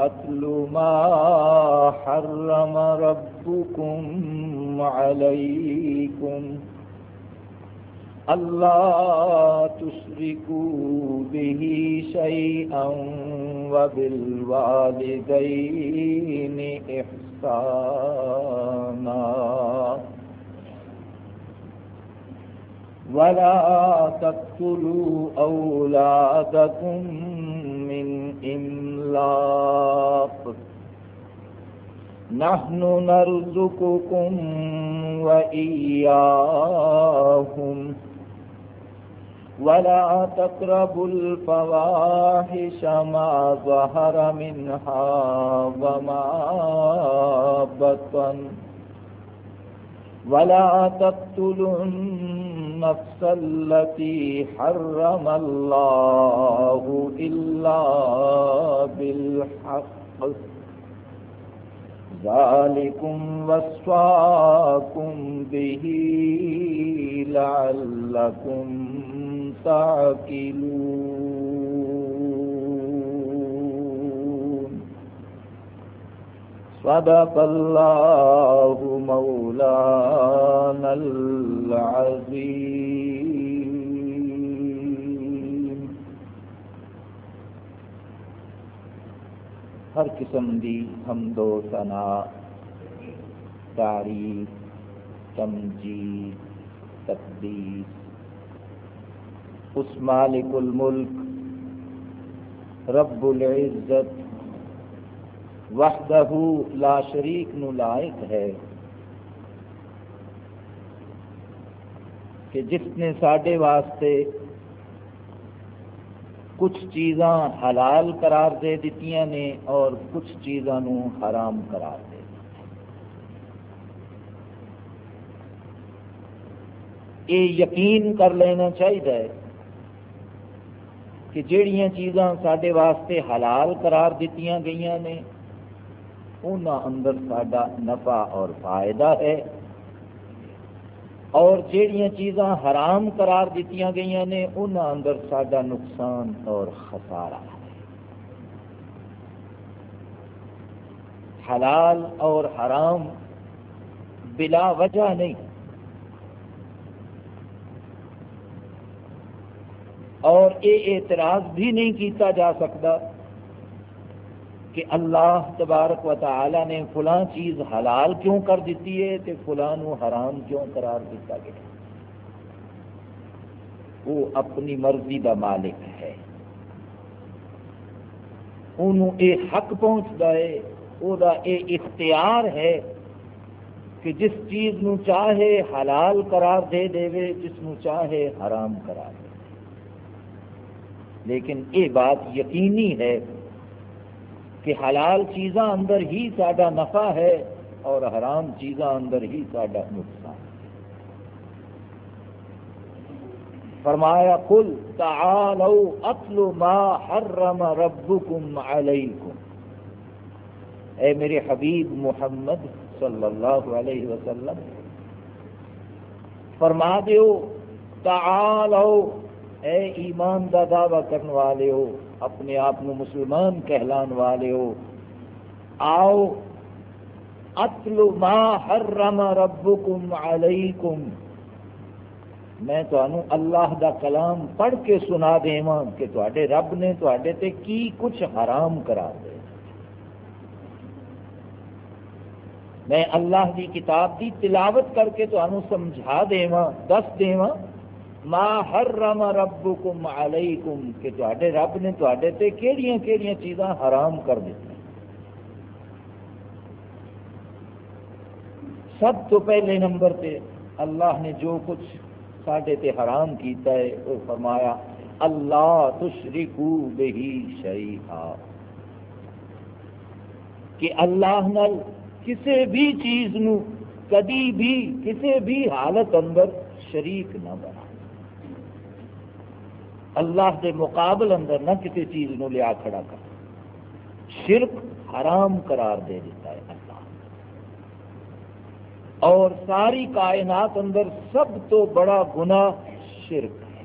أتل ما حرم ربكم عليكم. ألا تشركوا به شيئا وبالوالدين إحسانا. ولا تقتلوا أولادكم من إن إملاق نحن نرزقكم وإياهم. ولا تقربوا الفواحش ما ظهر منها وما بطن. ولا تقتلوا النفس التي حرم الله إلا بالحق ذلكم وصفاكم به لعلكم تعقلون صدق الله مولانا العظيم۔ ہر قسم دی حمد و ثنا، تعریف، تمجید، تقدیس۔ اس مالک الملک، رب العزت وحدہ لا شریک نو لائق ہے۔ کہ جس نے ساڈے واسطے کچھ چیزاں حلال قرار دے دیتیاں نے اور کچھ چیزاں نو حرام قرار دے۔ یہ یقین کر لینا چاہیے کہ جہیا چیزاں سڈے واسطے حلال قرار دیتی گئی نے ان اندر سڈا نفع اور فائدہ ہے۔ اور جہیا چیزاں حرام قرار دیتی گئی نے ان اندر سڈا نقصان اور خسارا ہے۔ حلال اور حرام بلا وجہ نہیں۔ اور یہ اعتراض بھی نہیں کیتا جا سکتا۔ کہ اللہ تبارک و تعالی نے فلاں چیز حلال کیوں کر دیتی ہے تو فلاں حرام کیوں قرار دیتا گیا وہ اپنی مرضی کا مالک ہے۔ انہوں یہ حق پہنچتا ہے وہ اختیار ہے کہ جس چیز نو چاہے حلال قرار دے دے، جس نو چاہے حرام قرار دے لیکن یہ بات یقینی ہے کہ حلال چیزاں اندر ہی سڈا نفع ہے اور حرام چیزاں اندر ہی سڈا نقصان فرمایا کل تعالوا اتل ما حرم ربکم علیکم اے میرے حبیب محمد صلی اللہ علیہ وسلم، فرما دیو، تعالوا، اے ایمان دا دعوی کرنے والے ہو اپنے آپ مسلمان کہلان والے ہو۔ آؤ اتلو ما حرم ربکم علیکم۔ میں تمہوں اللہ دا کلام پڑھ کے سنا دیواں کہ تے رب نے تے کی کچھ حرام کرا دے۔ میں اللہ دی کتاب دی تلاوت کر کے تمہوں سمجھا دیواں، دس دیواں۔ ما حرم ربکم علیکم کہ تے رب نے تے کیڑیاں کیڑیاں چیزاں حرام کر دیتی سب تو پہلے نمبر تے اللہ نے جو کچھ سڈے تے حرام کیتا ہے وہ فرمایا، اللہ تشرکو بہی شیئا۔ کہ اللہ نل کسی بھی چیز نو، کدی بھی کسی بھی حالت اندر شریک نہ بنا۔ اللہ دے مقابل اندر نہ کسی چیز نو لیا کھڑا کر۔ شرک حرام قرار دے دیتا ہے اللہ۔ اور ساری کائنات اندر سب تو بڑا گناہ شرک ہے۔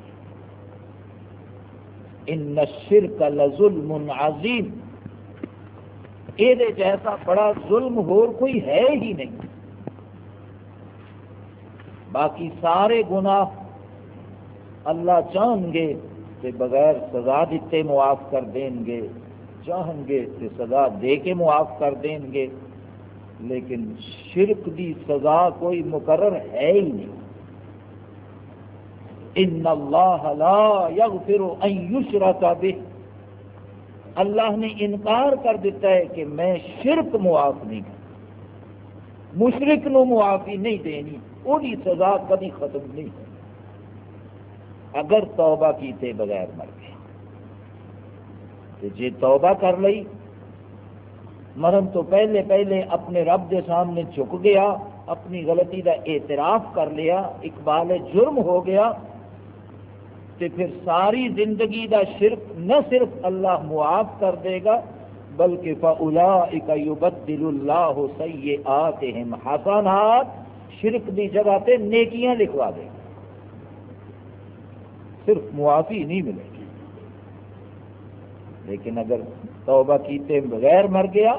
ان شرک لظلم عظیم۔ یہ جیسا بڑا ظلم ہو کوئی ہے ہی نہیں۔ باقی سارے گناہ اللہ چاہیں گے۔ کہ بغیر سزا دیتے معاف کر دیں گے چاہیں گے کہ سزا دے کے معاف کر دیں گے، لیکن شرک دی سزا کوئی مقرر ہے ہی نہیں۔ ان اللہ لا یغفر ان یشرک به اللہ نے انکار کر دیتا ہے کہ میں شرک معاف نہیں کر مشرق نو معافی نہیں دینی وہی سزا کبھی ختم نہیں اگر توبہ کیتے بغیر مر گیا جی توبہ کر لئی، مرن تو پہلے پہلے اپنے رب کے سامنے چک گیا، اپنی غلطی کا اعتراف کر لیا، اقبال جرم ہو گیا تو پھر ساری زندگی دا شرک نہ صرف اللہ معاف کر دے گا، بلکہ یبدل اللہ سیئاتہم حسنات، شرک دی جگہ پہ نیکیاں لکھوا دے گا۔ صرف معافی نہیں ملے گی۔ لیکن اگر توبہ کیتے بغیر مر گیا،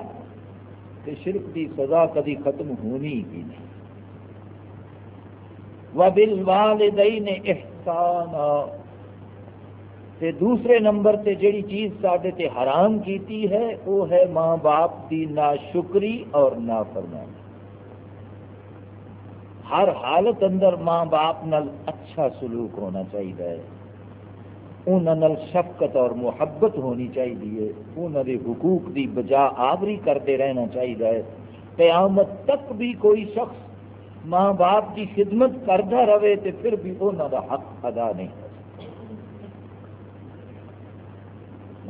تو شرک کی سزا کدی ختم ہونی ہی نہیں۔ وبل والدین احسان تے دوسرے نمبر تے جڑی چیز سڈے تے حرام کیتی ہے وہ ہے ماں باپ کی نا شکری اور نا فرمانی ہر حالت اندر ماں باپ نل اچھا سلوک ہونا چاہیے انہوں شفقت اور محبت ہونی چاہیے۔ انہوں نے حقوق دی بجا آوری کرتے رہنا چاہیے۔ قیامت تک بھی کوئی شخص ماں باپ کی خدمت کرتا رہے تو پھر بھی انہوں کا حق ادا نہیں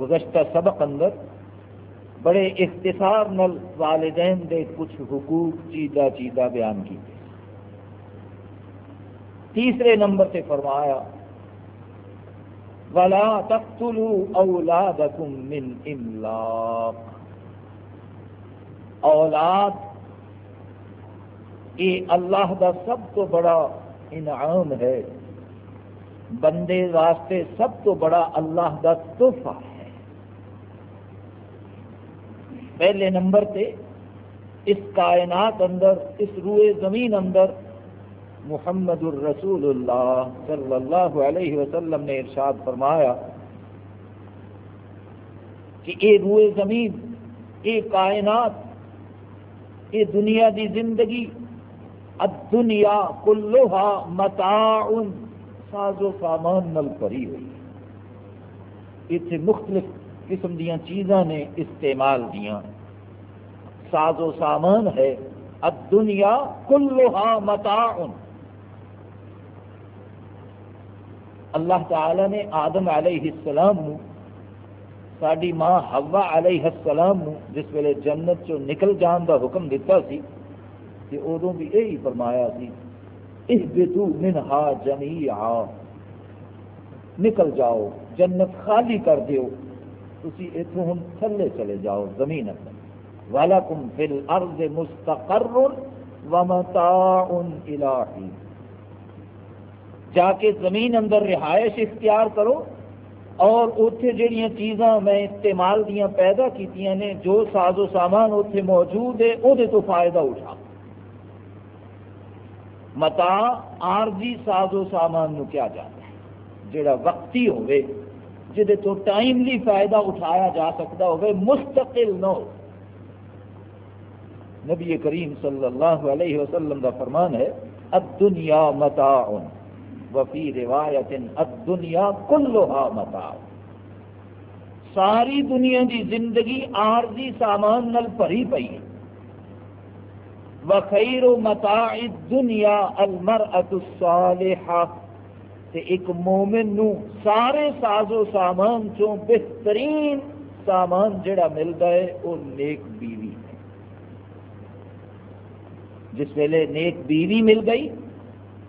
گزشتہ سبق اندر بڑے اختصار نل والدین دے کچھ حقوق چیزہ چیزہ بیان کی تیسرے نمبر سے فرمایا ولا تقتلوا اولادکم من املاق اولاد، یہ اللہ کا سب تو بڑا انعام ہے۔ بندے واسطے سب تو بڑا اللہ کا تحفہ ہے۔ پہلے نمبر پہ اس کائنات اندر، اس روئے زمین اندر محمد الرسول اللہ صلی اللہ علیہ وسلم نے ارشاد فرمایا کہ اے روئے زمین، اے کائنات، اے دنیا دی زندگی، الدنیا کلوہا متاع ساز و سامان نل پری ہوئی۔ اتنے مختلف قسم دیا چیزاں نے استعمال دیا ساز و سامان ہے، الدنیا کلوہا متاع اللہ تعالی نے آدم علیہ السلام نو ساری ماں ہوا علیہ السلام نو جس ویلے جنت چو نکل جان دا حکم دیتا سی کہ ادو بھی یہی فرمایا سی اہبتو منہا جمیعا، نکل جاؤ، جنت خالی کر دیو، تسی اتو ہم تھلے چلے جاؤ زمین اندر۔ وَلَكُمْ فِي الْأَرْضِ مُسْتَقَرٌ وَمَتَاعٌ إِلَٰهِ جا کے زمین اندر رہائش اختیار کرو اور اتنے جہیا چیزاں میں استعمال دیا پیدا کی نے جو ساز و سامان اتنے موجود ہے وہ تو فائدہ اٹھا۔ متا آرزی ساز و سامان نو کیا جاتا ہے، جڑا وقتی ہوئے جہد تو ٹائملی فائدہ اٹھایا جا سکتا ہوئے، مستقل نہ ہو۔ نبی کریم صلی اللہ علیہ وسلم کا فرمان ہے، الدنیا متاع وفی روایت دنیا کلوہا متا۔ ساری دنیا دی زندگی آرزی سامان نل بھری پئی وخیر و متاع دنیا المر الصالحہ۔ تے ایک مومن نو سارے ساز و سامان چوں بہترین سامان جڑا ملتا ہے وہ نیک بیوی ہے۔ جس ویلے نیک بیوی مل گئی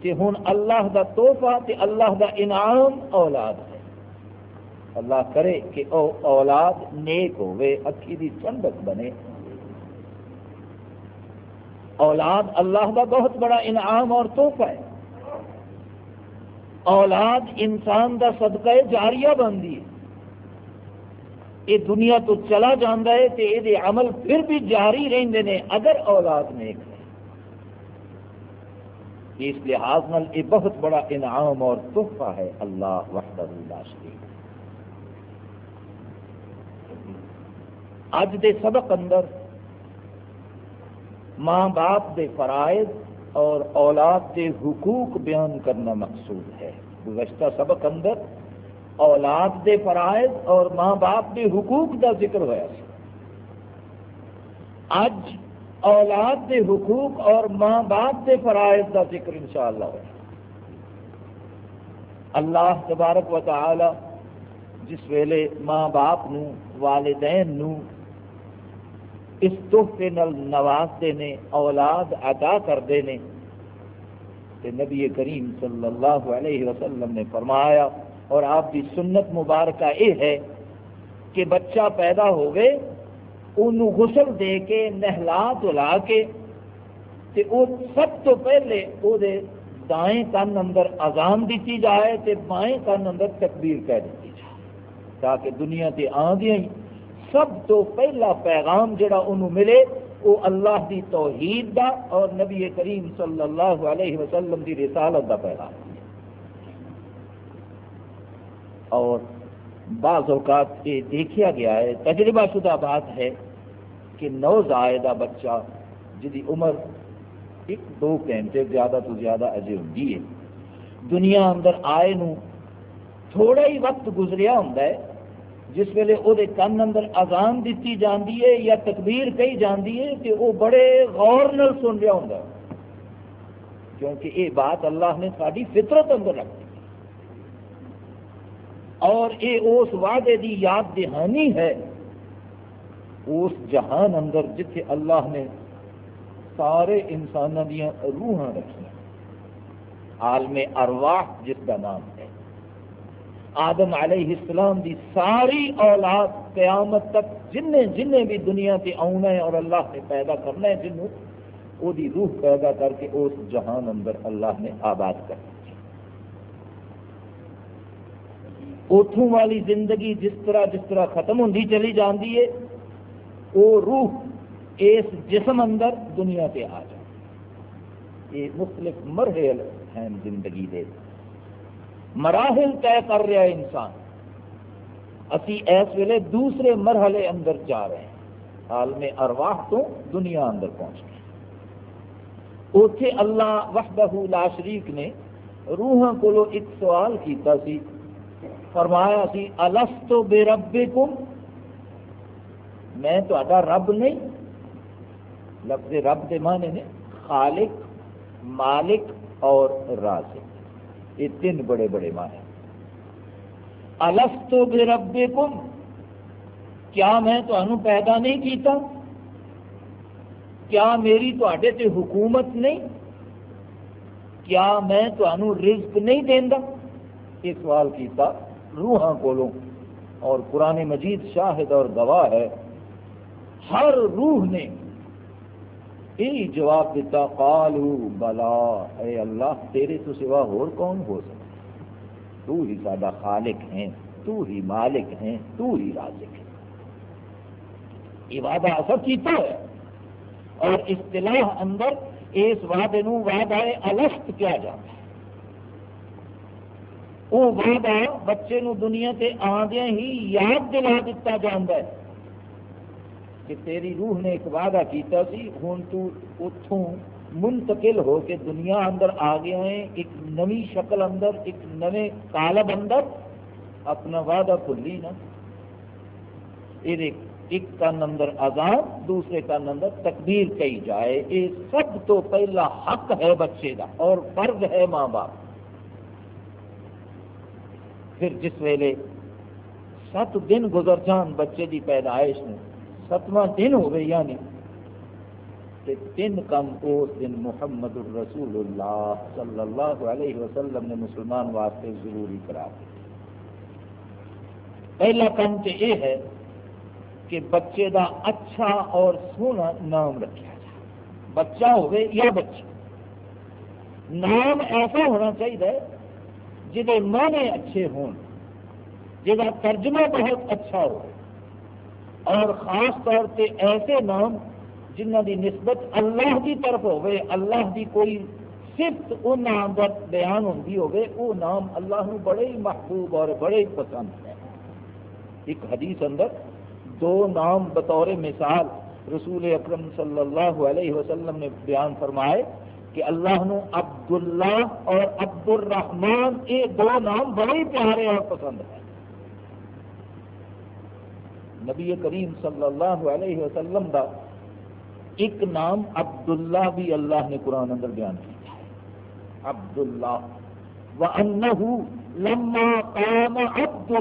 کہ ہوں اللہ دا توحفہ تے اللہ دا انعام اولاد ہے۔ اللہ کرے کہ او اولاد نیک ہوئے اکھی دی چندک بنے۔ اولاد اللہ کا بہت بڑا انعام اور تحفہ ہے۔ اولاد انسان کا صدقہ جاریہ بنتی ہے۔ یہ دنیا تو چلا جانا ہے تو یہ عمل پھر بھی جاری رہتے ہیں اگر اولاد نیک ہے۔ اس لحاظ نال یہ بہت بڑا انعام اور تحفہ ہے اللہ وحدہ اللہ شریف اج دے سبق اندر ماں باپ دے فرائض اور اولاد دے حقوق بیان کرنا مقصود ہے۔ گزشتہ سبق اندر اولاد دے فرائض اور ماں باپ دے حقوق دا ذکر ہوا اج اولاد دے حقوق اور ماں باپ دے فرائض دا ذکر انشاءاللہ ہوا اللہ تبارک و تعالی جس ویلے ماں باپ نو، والدین نو اس تحفے نل نوازتے نے، اولاد عطا کرتے ہیں کہ نبی کریم صلی اللہ علیہ وسلم نے فرمایا، اور آپ کی سنت مبارکہ یہ ہے کہ بچہ پیدا ہوگئے انہوں غسل دے کے، نہلا دلا کے، تے او سب تو پہلے وہ دائیں کن اندر اذان دیتی جائے، تے بائیں کن اندر تکبیر کہہ دیتی جائے۔ تاکہ دنیا تے آدھیاں ہی سب تو پہلا پیغام جڑا انہوں ملے وہ اللہ دی توحید دا اور نبی کریم صلی اللہ علیہ وسلم دی رسالت دا پیغام۔ اور بعض اوقات یہ دیکھا گیا ہے، تجربہ شدہ بات ہے کہ نو زائدہ بچہ جی عمر ایک دو گھنٹے زیادہ تو زیادہ اجے ہوں دنیا اندر آئے نو تھوڑا ہی وقت گزریا ہوں جس ویلے وہ کن اندر اذان دیتی جاتی ہے یا تکبیر کہی جاتی ہے کہ وہ بڑے غور نل سن رہا ہوں کیونکہ یہ بات اللہ نے ساری فطرت اندر رکھی اور یہ اس وعدے دی یاد دہانی ہے اس جہان اندر جتھے اللہ نے سارے انسانوں دیا روحاں رکھی عالم ارواح جس کا نام ہے۔ آدم علیہ السلام دی ساری اولاد قیامت تک جن جن بھی دنیا تے آنا ہے اور اللہ نے پیدا کرنا ہے جنوں وہ دی روح پیدا کر کے اس جہان اندر اللہ نے آباد کر اتوں والی زندگی جس طرح جس طرح ختم ہوتی چلی جاتی ہے وہ روح اس جسم اندر دنیا تے آ جائے۔ یہ مختلف مرحلے ہیں زندگی دے۔ مراحل طے کر رہا ہے انسان۔ اسی اس ویلے دوسرے مرحلے اندر جا رہے ہیں۔ عالم ارواح تو دنیا اندر پہنچ گئے۔ اتے اللہ وحدہ لا شریک نے روحاں کو ایک سوال کیتا سی۔ فرمایا سی، الستو بے رب میں تو رب نہیں، لفظ رب دے معنی نے خالق، مالک اور رازق، یہ تین بڑے بڑے معنی الف تو بے رب کیا میں تمہیں پیدا نہیں کیتا؟ کیا میری تے حکومت نہیں؟ کیا میں تمہیں رزق نہیں دینا یہ سوال کیتا روحاں کولوں، اور قرآن مجید شاہد اور گواہ ہے۔ ہر روح نے یہی جواب دیتا، قالو، بلا، اے اللہ، تیرے تو سوا اور کون ہو سکتا؟ تو ہی سادہ خالق ہیں، تو ہی مالک ہیں، تو ہی رازق ہے یہ وعدہ اثر کیتا ہے۔ اور اصطلاح اندر اس وعدے نو وعدہ الفت کیا جاتا ہے۔ وہ وعدہ بچے نو دنیا سے آدھے ہی یاد دلا دیتا جاتا ہے۔ کہ تیری روح نے ایک وعدہ کیتا سی ہوں تو اتوں منتقل ہو کے دنیا اندر آ گیا ہے، ایک نوی شکل اندر، ایک نوے کالب اندر اپنا وعدہ کھلی نا۔ یہ ایک کن اندر آزاد دوسرے کن اندر تکبیر کہی جائے۔ یہ سب تو پہلا حق ہے بچے کا اور فرض ہے ماں باپ۔ پھر جس ویلے سات دن گزر جان بچے کی پیدائش میں ستواں دن ہو گئی یعنی تین کم اس دن محمد الرسول اللہ صلی اللہ علیہ وسلم نے مسلمان واسطے ضروری کرا دیا پہلا کام تو یہ ہے کہ بچے دا اچھا اور سونا نام رکھا جائے۔ بچہ ہوئے یا بچہ۔ نام ایسا ہونا چاہیے جہے معنی اچھے ہون جہاں ترجمہ بہت اچھا ہو۔ اور خاص طور پہ ایسے نام جنہ دی نسبت اللہ کی طرف ہوئے اللہ دی کوئی صرف ان نام کا بیان ہوتی ہوگی وہ نام اللہ نو بڑے ہی محبوب اور بڑے ہی پسند ہے۔ ایک حدیث اندر دو نام بطور مثال رسول اکرم صلی اللہ علیہ وسلم نے بیان فرمائے کہ اللہ نو عبداللہ اور عبد الرحمان یہ دو نام بڑے ہی پیارے اور پسند ہیں۔ نبی کریم صلی اللہ علیہ وسلم کا ایک نام عبداللہ بھی اللہ نے قرآن اندر بیان کیا عبداللہ۔ وَأَنَّهُ لَمَّا قَامَ عَبْدُ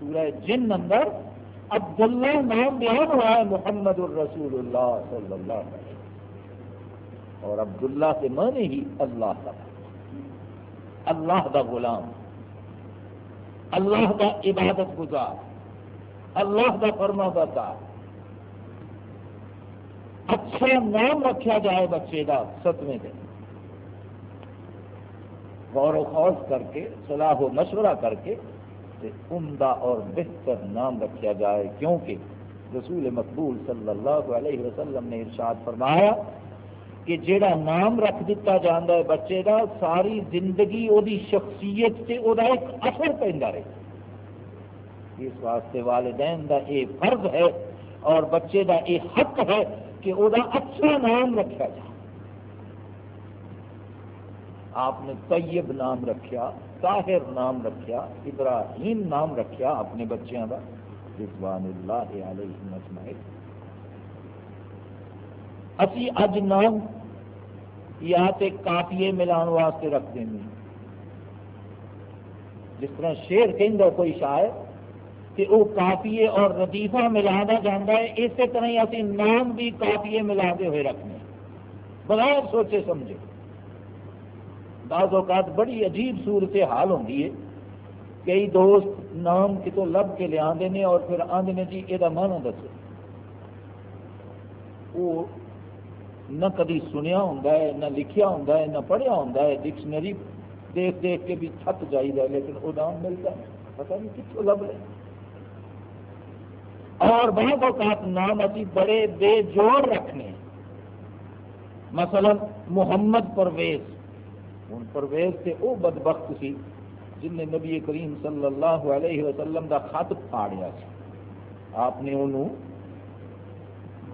سورہ جن اندر عبداللہ نام بیان ہوا ہے محمد الرسول اللہ صلی اللہ علیہ وسلم۔ اور عبداللہ کے معنی ہی اللہ کا اللہ کا غلام۔ اللہ کا عبادت گزار۔ اللہ کا فرما بردار۔ اچھا نام رکھا جائے بچے کا ستویں دن۔ غور و خوف کر کے، صلاح و مشورہ کر کے عمدہ اور بہتر نام رکھا جائے۔ کیونکہ رسول مقبول صلی اللہ علیہ وسلم نے ارشاد فرمایا کہ جڑا نام رکھ دیتا جانا ہے بچے کا ساری زندگی وہ شخصیت سے وہ ایک اثر پہ رہے۔ اس واسطے والدین کا یہ فرض ہے اور بچے کا یہ حق ہے کہ وہ اچھا نام رکھا جائے۔ آپ نے طیب نام رکھا طاہر نام رکھا ابراہیم نام رکھا اپنے بچوں کا رضوان اللہ علیہ مجمعین اسی اج نام یا تے کافیے ملان واسطے رکھتے ہیں جس طرح شیر کہ کوئی شاعر کہ وہ کافیے اور ردیفہ ملانا جانا ہے، اسی طرح ہی اسی نام بھی کافیے ملاتے ہوئے رکھنے بغیر سوچے سمجھے۔ بعض اوقات بڑی عجیب صورت حال ہوتی ہے کئی دوست نام کتوں لب کے لیا اور پھر آدھے جی یہ مانا دسو۔ وہ نہ کدی سنیا ہوں نہ لکھیا ہوں نہ پڑھیا ہوں ڈکشنری دیکھ دیکھ کے بھی تھک جائیے لیکن وہ نام ملتا ہے۔ پتہ نہیں کتوں لب لے اور بعض اوقات نام ابھی بڑے بے جوڑ رکھنے۔ مثلا محمد پرویز۔ ہوں پرویز سے وہ بدبخت سی جن نے نبی کریم صلی اللہ علیہ وسلم کا خط پھاڑیا سی آپ نے انہوں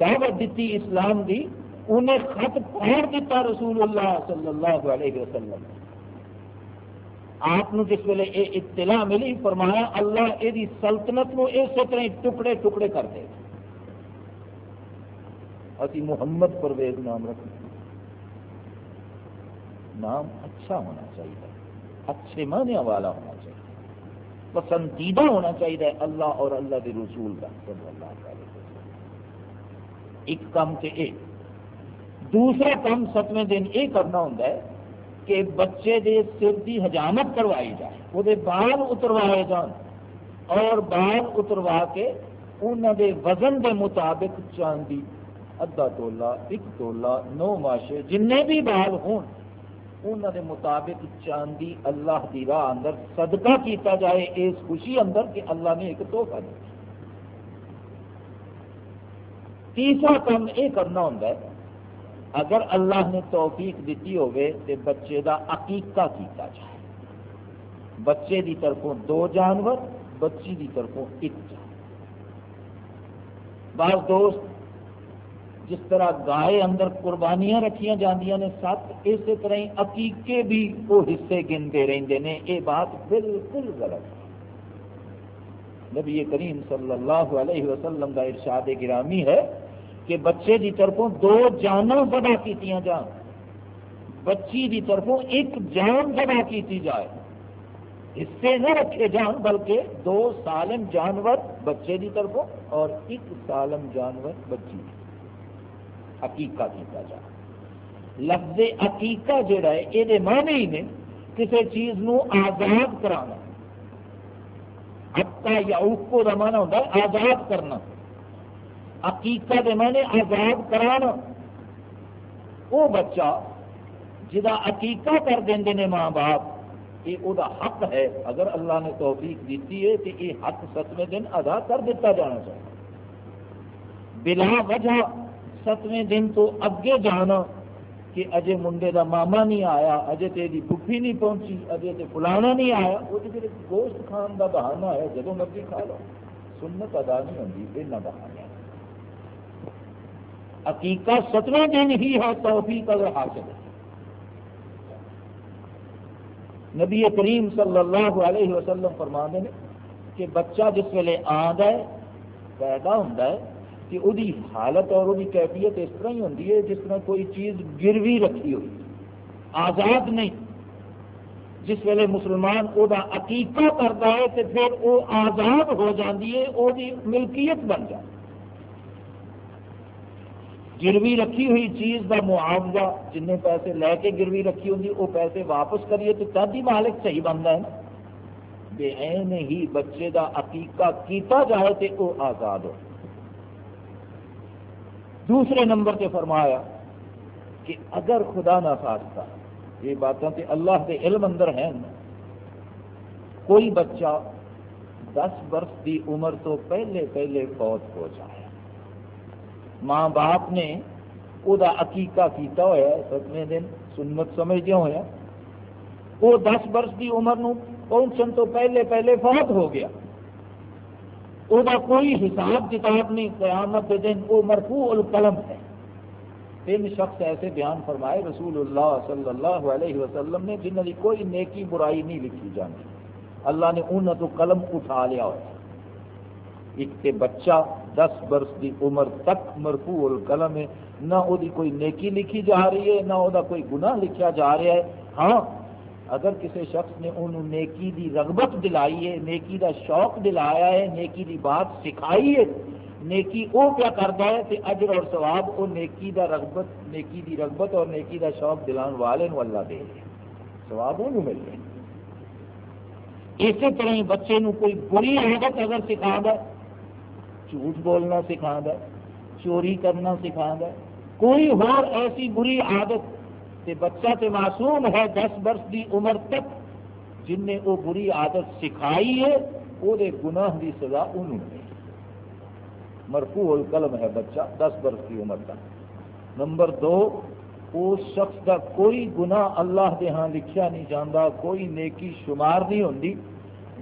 دعوت دیتی اسلام دی، انہیں خط پھاڑ دیتا رسول اللہ صلی اللہ علیہ وسلم۔ آپ جس ویلے یہ اطلاع ملی، فرمایا، اللہ یہ سلطنت کو اسی طرح ٹکڑے ٹکڑے کر دے ابھی محمد پرویز نام رکھیں۔ نام اچھا ہونا چاہیے۔ اچھے معنی والا ہونا چاہیے۔ پسندیدہ ہونا چاہیے اللہ اور اللہ کے رسول کا، صلی اللہ علیہ ایک کام سے ایک دوسرا کام ستویں دن یہ کرنا ہوں کہ بچے دے سر کی حجامت کروائی جائے، وہ بال اتروائے جان۔ اور بال اتروا کے انہوں دے وزن دے مطابق چاندی، ادھا تولا ایک تولا نو ماشے جن بھی بال ہون انہوں دے مطابق چاندی اللہ کی راہ اندر صدقہ کیتا جائے، اس خوشی اندر کہ اللہ نے ایک تحفہ دیا۔ تیسرا کام یہ کرنا ہوں اگر اللہ نے توفیق دیتی ہوگی تو بچے کا عقیقہ کیتا جائے۔ بچے دی طرفوں دو جانور، بچی دی طرفوں ایک جانور۔ بعض دوست جس طرح گائے اندر قربانیاں رکھیاں جاندیاں نے، سات اسی طرح ہی عقیقے بھی وہ حصے گنتے رہتے ہیں یہ بات بالکل غلط ہے۔ نبی کریم صلی اللہ علیہ وسلم کا ارشاد گرامی ہے۔ کہ بچے دی طرفوں دو جانوں بدا کی جان۔ بچی دی طرفوں ایک جان بدا کی جائے۔ حصے نہ رکھے جان، بلکہ دو سالم جانور بچے کی طرف اور ایک سالم جانور بچی عقیقہ کیا جائے۔ لفظ عقیقہ جڑا ہے یہ معنی ہی نے کسی چیز نو آزاد کرانا۔ حقا یا اوکو کا مانا ہوتا ہے آزاد کرنا۔ عقیقہ دے معنی آزاد کرانا۔ وہ بچہ جا عقیقہ کر دیں ماں باپ، یہ وہ حق ہے۔ اگر اللہ نے توفیق دیتی ہے، تو یہ حق ستویں دن ادا کر دیتا جانا چاہیے۔ بلا وجہ ستویں دن تو اگے جانا کہ اجے منڈے دا ماما نہیں آیا، اجے تیری پھوپھی نہیں پہنچی، اجے تے فلانا نہیں آیا۔ وہ تو پھر گوشت کھان دا بہانہ ہے جدو مرضی کھا لو۔ سنت ادا نہیں ہوتی یہ بہانا عقیقہ ستویں دن ہی ہے، توفیق اگر حاصل ہے۔ نبی کریم صلی اللہ علیہ وسلم فرما نے کہ بچہ جس ویلے آد ہے، پیدا ہوتا ہے، کہ وہی حالت اور وہی کیفیت اس طرح ہی ہوتی ہے جس طرح کوئی چیز گروی رکھی ہوئی۔ آزاد نہیں۔ جس ویلے مسلمان وہ عقیقہ کرتا ہے، تو پھر وہ آزاد ہو جاتی ہے وہ ملکیت بن جاتی ہے۔ گروی رکھی ہوئی چیز کا معاوضہ جن پیسے لے کے گروی رکھی ہوں وہ پیسے واپس کریے تو تب ہی مالک صحیح بنتا ہے بے این ہی بچے کا عقیقہ کیتا جائے تو وہ آزاد ہو۔ دوسرے نمبر سے فرمایا کہ اگر خدا نہ خاصتا یہ باتیں تو اللہ کے علم اندر ہیں کوئی بچہ دس برس کی عمر تو پہلے پہلے فوت ہو جائے۔ ماں باپ نے وہ عقیقہ کیتا ہوا ستویں دن سنت سمجھدہ ہوا وہ دس برس کی عمر نو پہنچن تو پہلے پہلے فوت ہو گیا۔ وہ کوئی حساب کتاب نہیں، قیامت کے دن وہ مرفوع القلم ہے۔ تین شخص ایسے بیان فرمائے، رسول اللہ صلی اللہ علیہ وسلم نے جنہوں کی کوئی نیکی برائی نہیں لکھی جانی اللہ نے انہوں تو قلم اٹھا لیا ہوا ایک تے بچہ دس برس کی عمر تک مرفوع القلم ہے۔ نہ وہ کوئی نیکی لکھی جا رہی ہے، نہ وہ کوئی گناہ لکھا جا رہا ہے۔ ہاں اگر کسی شخص نے انہوں نیکی دی رغبت دلائی ہے، نیکی دا شوق دلایا ہے، نیکی دی بات سکھائی ہے، نیکی وہ کیا کرتا ہے کہ اجر اور ثواب وہ نیکی دا رغبت، نیکی دی رغبت اور نیکی دا شوق دلان والے نو اللہ دے ثواب وہ مل رہے اسی طرح بچے نو کوئی بری عادت اگر سکھا ہے جھوٹ بولنا سکھا ہے چوری کرنا سکھا ہے کوئی اور ایسی بری عادت کہ بچہ تے معصوم ہے دس برس کی عمر تک، جن نے وہ بری عادت سکھائی ہے، وہ گناہ کی سزا انہوں مرفوع القلم ہے بچہ، دس برس کی عمر تک۔ نمبر دو، اس شخص کا کوئی گناہ اللہ کے ہاں لکھا نہیں جانا کوئی نیکی شمار نہیں ہوتی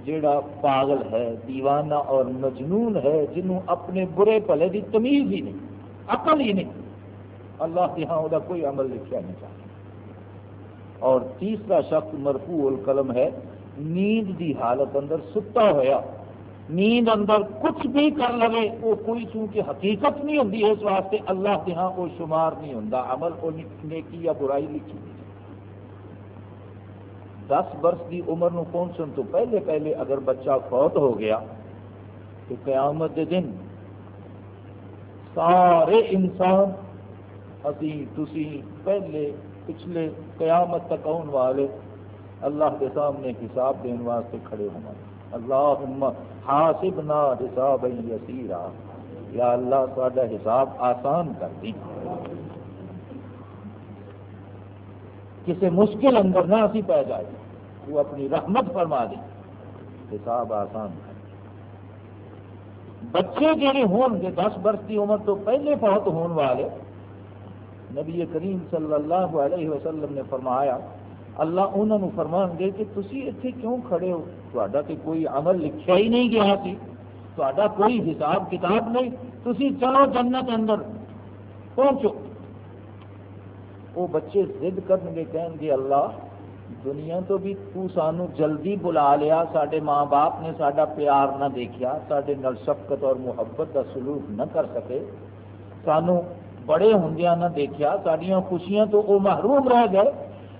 جڑا پاگل ہے، دیوانہ اور مجنون ہے، جنہوں اپنے برے پلے کی تمیز ہی نہیں، عقل ہی نہیں۔ اللہ کے ہاں وہ کوئی عمل لکھا نہیں چاہتا۔ اور تیسرا شخص مرفوع القلم ہے، نیند دی حالت اندر ستا ہوا نیند اندر کچھ بھی کر لگے، وہ کوئی چونکہ حقیقت نہیں ہوتی اس واسطے اللہ کے ہاں وہ شمار نہیں ہوتا عمل وہ نیکی یا برائی لکھی نہیں دس برس کی عمر نو پہنچن تو پہلے پہلے اگر بچہ فوت ہو گیا تو قیامت دے دن سارے انسان ابھی تسی پہلے پچھلے قیامت تک آن والے اللہ کے سامنے حساب دین واسطے کھڑے ہونا۔ اللہ حاسب نہ حساب یسیرا۔ یا اللہ تا حساب آسان کر دی۔ کسی مشکل اندر نہ اسی پی جائے، وہ اپنی رحمت فرما دے۔ حساب آسان ہے۔ بچے جہے ہون گے، دس برس کی عمر تو پہلے فوت ہون والے، نبی کریم صلی اللہ علیہ وسلم نے فرمایا، اللہ انہوں نے فرمان گے کہ تھی اتنے کیوں کھڑے ہو؟ تا کوئی عمل لکھا ہی نہیں گیا سی تا کوئی حساب کتاب نہیں۔ تھی چلو جنت اندر، پہنچو۔ وہ بچے ضد کریں گے کہیں گے، اللہ، دنیا تو بھی تو سانو جلدی بلا لیا سڈے ماں باپ نے سڈا پیار نہ دیکھا سڈے نل شفقت اور محبت کا سلوک نہ کر سکے۔ سانو بڑے ہوں نہ دیکھا سڈیا خوشیاں تو وہ محروم رہ گئے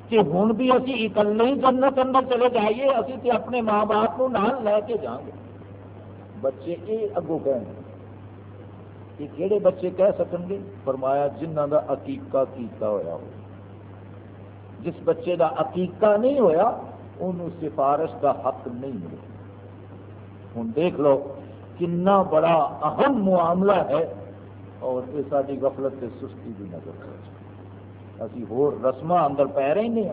کہ ہوں بھی اسی اکلے ہی جنت اندر چلے جائیے، اسی تے اپنے ماں باپ کو نال لے کے جاؤں گے۔ بچے یہ اگوں کہیں یہ کہڑے بچے کہہ سکیں گے، فرمایا جنہ کا عقیقہ کیتا ہوا ہو جس بچے کا عقیقہ نہیں ہویا انہوں سفارش کا حق نہیں ملے۔ ہوں دیکھ لو کنا بڑا اہم معاملہ ہے اور یہ ساری غفلت سے سستی بھی نظر ابھی ہو رسم اندر پی رہے ہیں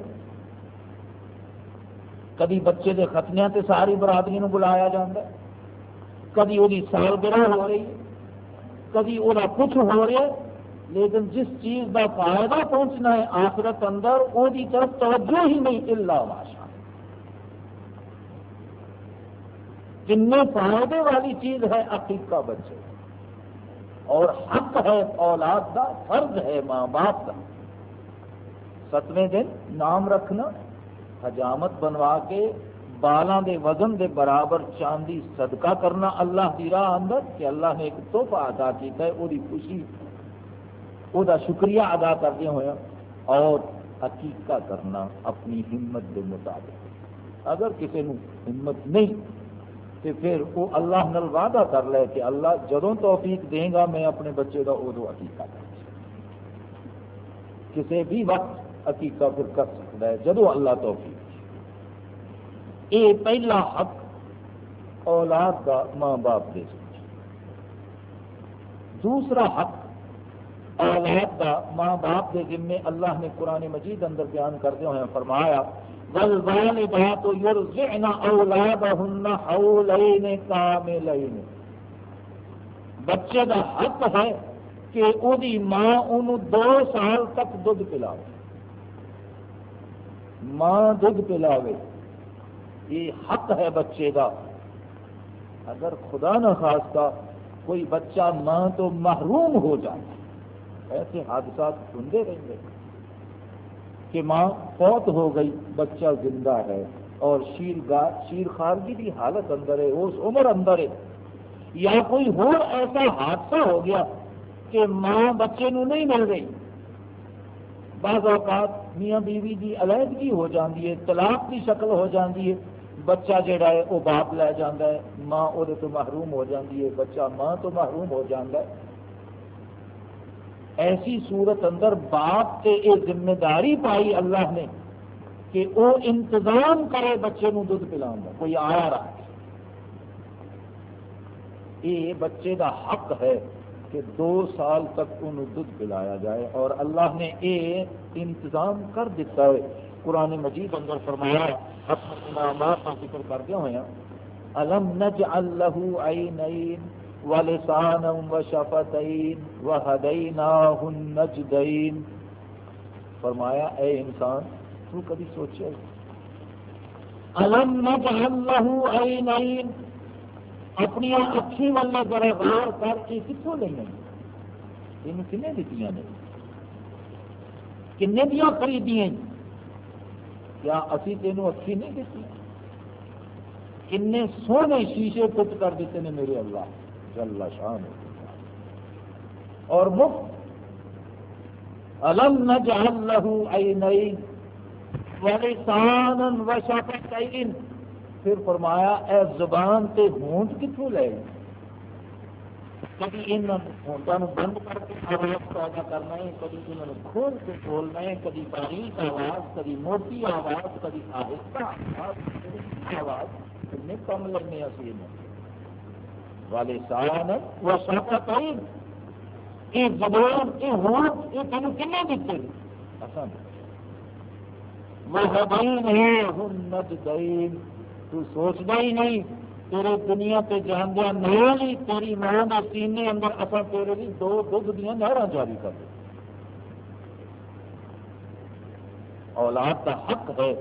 کدی بچے کے ختنیا سے ساری برادری بلایا جاتا ہے۔ کدی وہ سالگرہ ہو رہی ہے۔ کدی وہ کچھ ہو رہا ہے لیکن جس چیز کا فائدہ پہنچنا ہے آخرت اندر وہ طرف توجہ ہی نہیں اللہ ماشا جن فائدے والی چیز ہے عقیقہ بچے۔ اور حق ہے اولاد کا، فرض ہے ماں باپ کا۔ ستویں دن نام رکھنا، حجامت بنوا کے بالاں دے وزن دے برابر چاندی صدقہ کرنا اللہ کی راہ اندر کہ اللہ نے ایک تحفہ ادا کیتا ہے وہ خوشی وہ شکریہ ادا کردے ہوئے اور عقیقہ کرنا اپنی ہمت کے مطابق اگر کسی نے ہمت نہیں تو پھر وہ اللہ نل وعدہ کر لے کہ اللہ جدوں توفیق دے گا میں اپنے بچے کا ادو عقیقہ کر کسی بھی وقت عقیقہ پھر کر سکتا ہے جدو اللہ توفیق یہ پہلا حق اولاد کا ماں باپ دے سکتے دوسرا حق اولاد کا ماں باپ کے ذمے اللہ نے قرآن مجید اندر بیان کرتے ہوئے فرمایا، والوالدات يرضعن بچے کا حق ہے کہ وہی ماں انہوں دو سال تک دھد پلاوے۔ ماں دھد پلاوے۔ یہ حق ہے بچے کا۔ اگر خدا نہ خاص کا کوئی بچہ ماں تو محروم ہو جائے، ایسے حادثات سنتے رہیں گے کہ ماں فوت ہو گئی، بچہ زندہ ہے اور شیر گا، شیر خارگی کی حالت اندر ہے، اس عمر اندر ہے۔ یا کوئی ہو ایسا حادثہ ہو گیا کہ ماں بچے نو نہیں مل رہی۔ بعض اوقات میاں بیوی کی علیحدگی ہو جاتی ہے، طلاق کی شکل ہو جاتی ہے۔ بچہ جڑا ہے وہ باپ لے جانا ہے، ماں وہ تو محروم ہو جاتی ہے، بچہ ماں تو محروم ہو جاتا ہے۔ ایسی صورت اندر باپ سے یہ ذمہ داری پائی اللہ نے کہ وہ انتظام کرے بچے نو دھد پلا کوئی آیا رہا یہ بچے کا حق ہے کہ دو سال تک انہوں دودھ پلایا جائے اور اللہ نے یہ انتظام کر دیتا ہے۔ قرآن مجید اندر فرمایا انعامات کا ذکر کرتے ہوئے الم نج اللہ عینین ولسانا وشفتین وهديناه النجدين فرمایا، اے انسان، تو کبھی سوچے۔ الم نجعل له عینین، اپنی اکھی والے ذرا غور کر کے کتوں لینا تین کنے دیتی نے؟ کنے دیا خریدیاں؟ کیا اسی تینوں اکھی نہیں دیتی؟ کنے سونے شیشے پٹ کر دیتے ہیں میرے اللہ۔ جل شان اور مفت۔ الم نجعل له عینین ولسانا وشفتین۔ پھر فرمایا، اے زبان تے ہونٹ کتوں لے کبھی ان ہونٹوں بند کر کے آواز پیدا کرنا ہے، کبھی انہوں کھول کے بولنا ہے، کبھی باریک آواز، کبھی موٹی آواز، کبھی آہستہ آواز آواز کم لگنے اسی والے سال وہ سرکت یہ زبان یہ ہونٹ یہ تین کنے دیتے پسند وہ دین ہے ہنت دین تو سوچتا ہی نہیں۔ تیرے دنیا پہ جاندیا نہیں تیری ماں کے سینے اندر اصل تیرے لیے دو دھد دیا نہر جاری کر دیں اولاد کا حق ہے،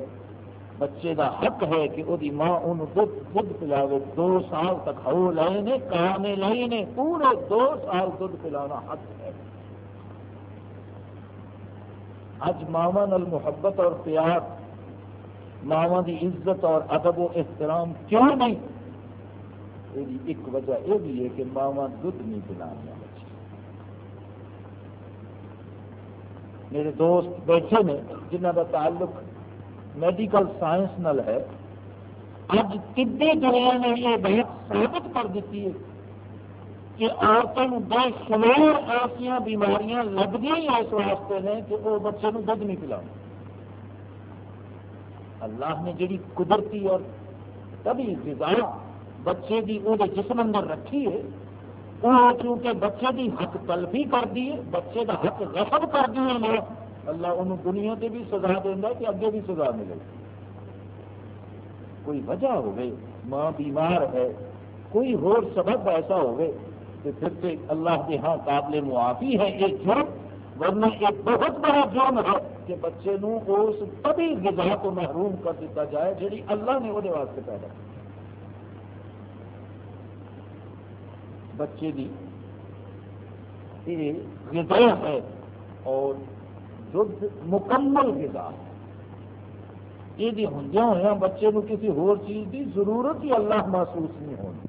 بچے کا حق ہے کہ وہ ماں ان دھد پلاوے، دو سال تک ہو لائے نے کانے لائے نے، پورے دو سال دھد پلانا حق ہے۔ اج ماوا نل محبت اور پیار ماوا کی عزت اور ادب و احترام کیوں نہیں؟ یہ ایک وجہ یہ بھی ہے کہ ماوا دھد نہیں پلا میرے دوست بیٹھے نے جنہ کا تعلق میڈیکل سائنس نل ہے اج طبی دنیا نے یہ بہت ثابت کر دیتی ہے کہ عورتوں بے شمار ایسا بیماریاں لگتی ہی اس واسطے نے کہ وہ بچے کو دھد نہیں پلا اللہ نے جڑی قدرتی اور تبھی غذا بچے کی وہ جسم اندر رکھی ہے وہ چونکہ بچے کی حق تلفی کر دی ہے، بچے کا حق غصب کر دیا اللہ انہوں دنیا سے بھی سزا دینا کہ اگے بھی سزا ملے کوئی وجہ ہوگی، ماں بیمار ہے، کوئی اور سبب ایسا ہوگی کہ پھر سے اللہ کے ہاں قابل معافی ہے یہ جرم، ورنہ ایک بہت بڑا جرم ہے کہ بچے نو اس تبھی غذا کو محروم کر دیتا جائے جی اللہ نے وہ واسطے پیدا کی۔ بچے کی یہ غذا ہے اور دھد مکمل غذا یہ ہوں ہوا بچے کو کسی ہور چیز کی ضرورت ہی اللہ محسوس نہیں ہونی۔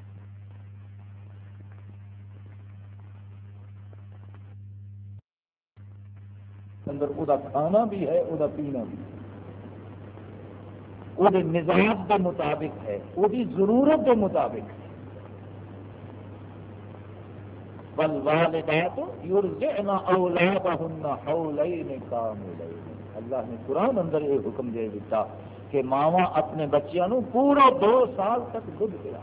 اندر وہ کھانا بھی ہے وہ پینا بھی۔ ہے وہ مزاج کے مطابق ہے وہ ضرورت کے مطابق۔ ہے بل یرجعن اولادهن حولین کاملین. اللہ نے قرآن اندر یہ حکم دے دیتا کہ ماوا اپنے بچیاں نو پورے دو سال تک دودھ پلا.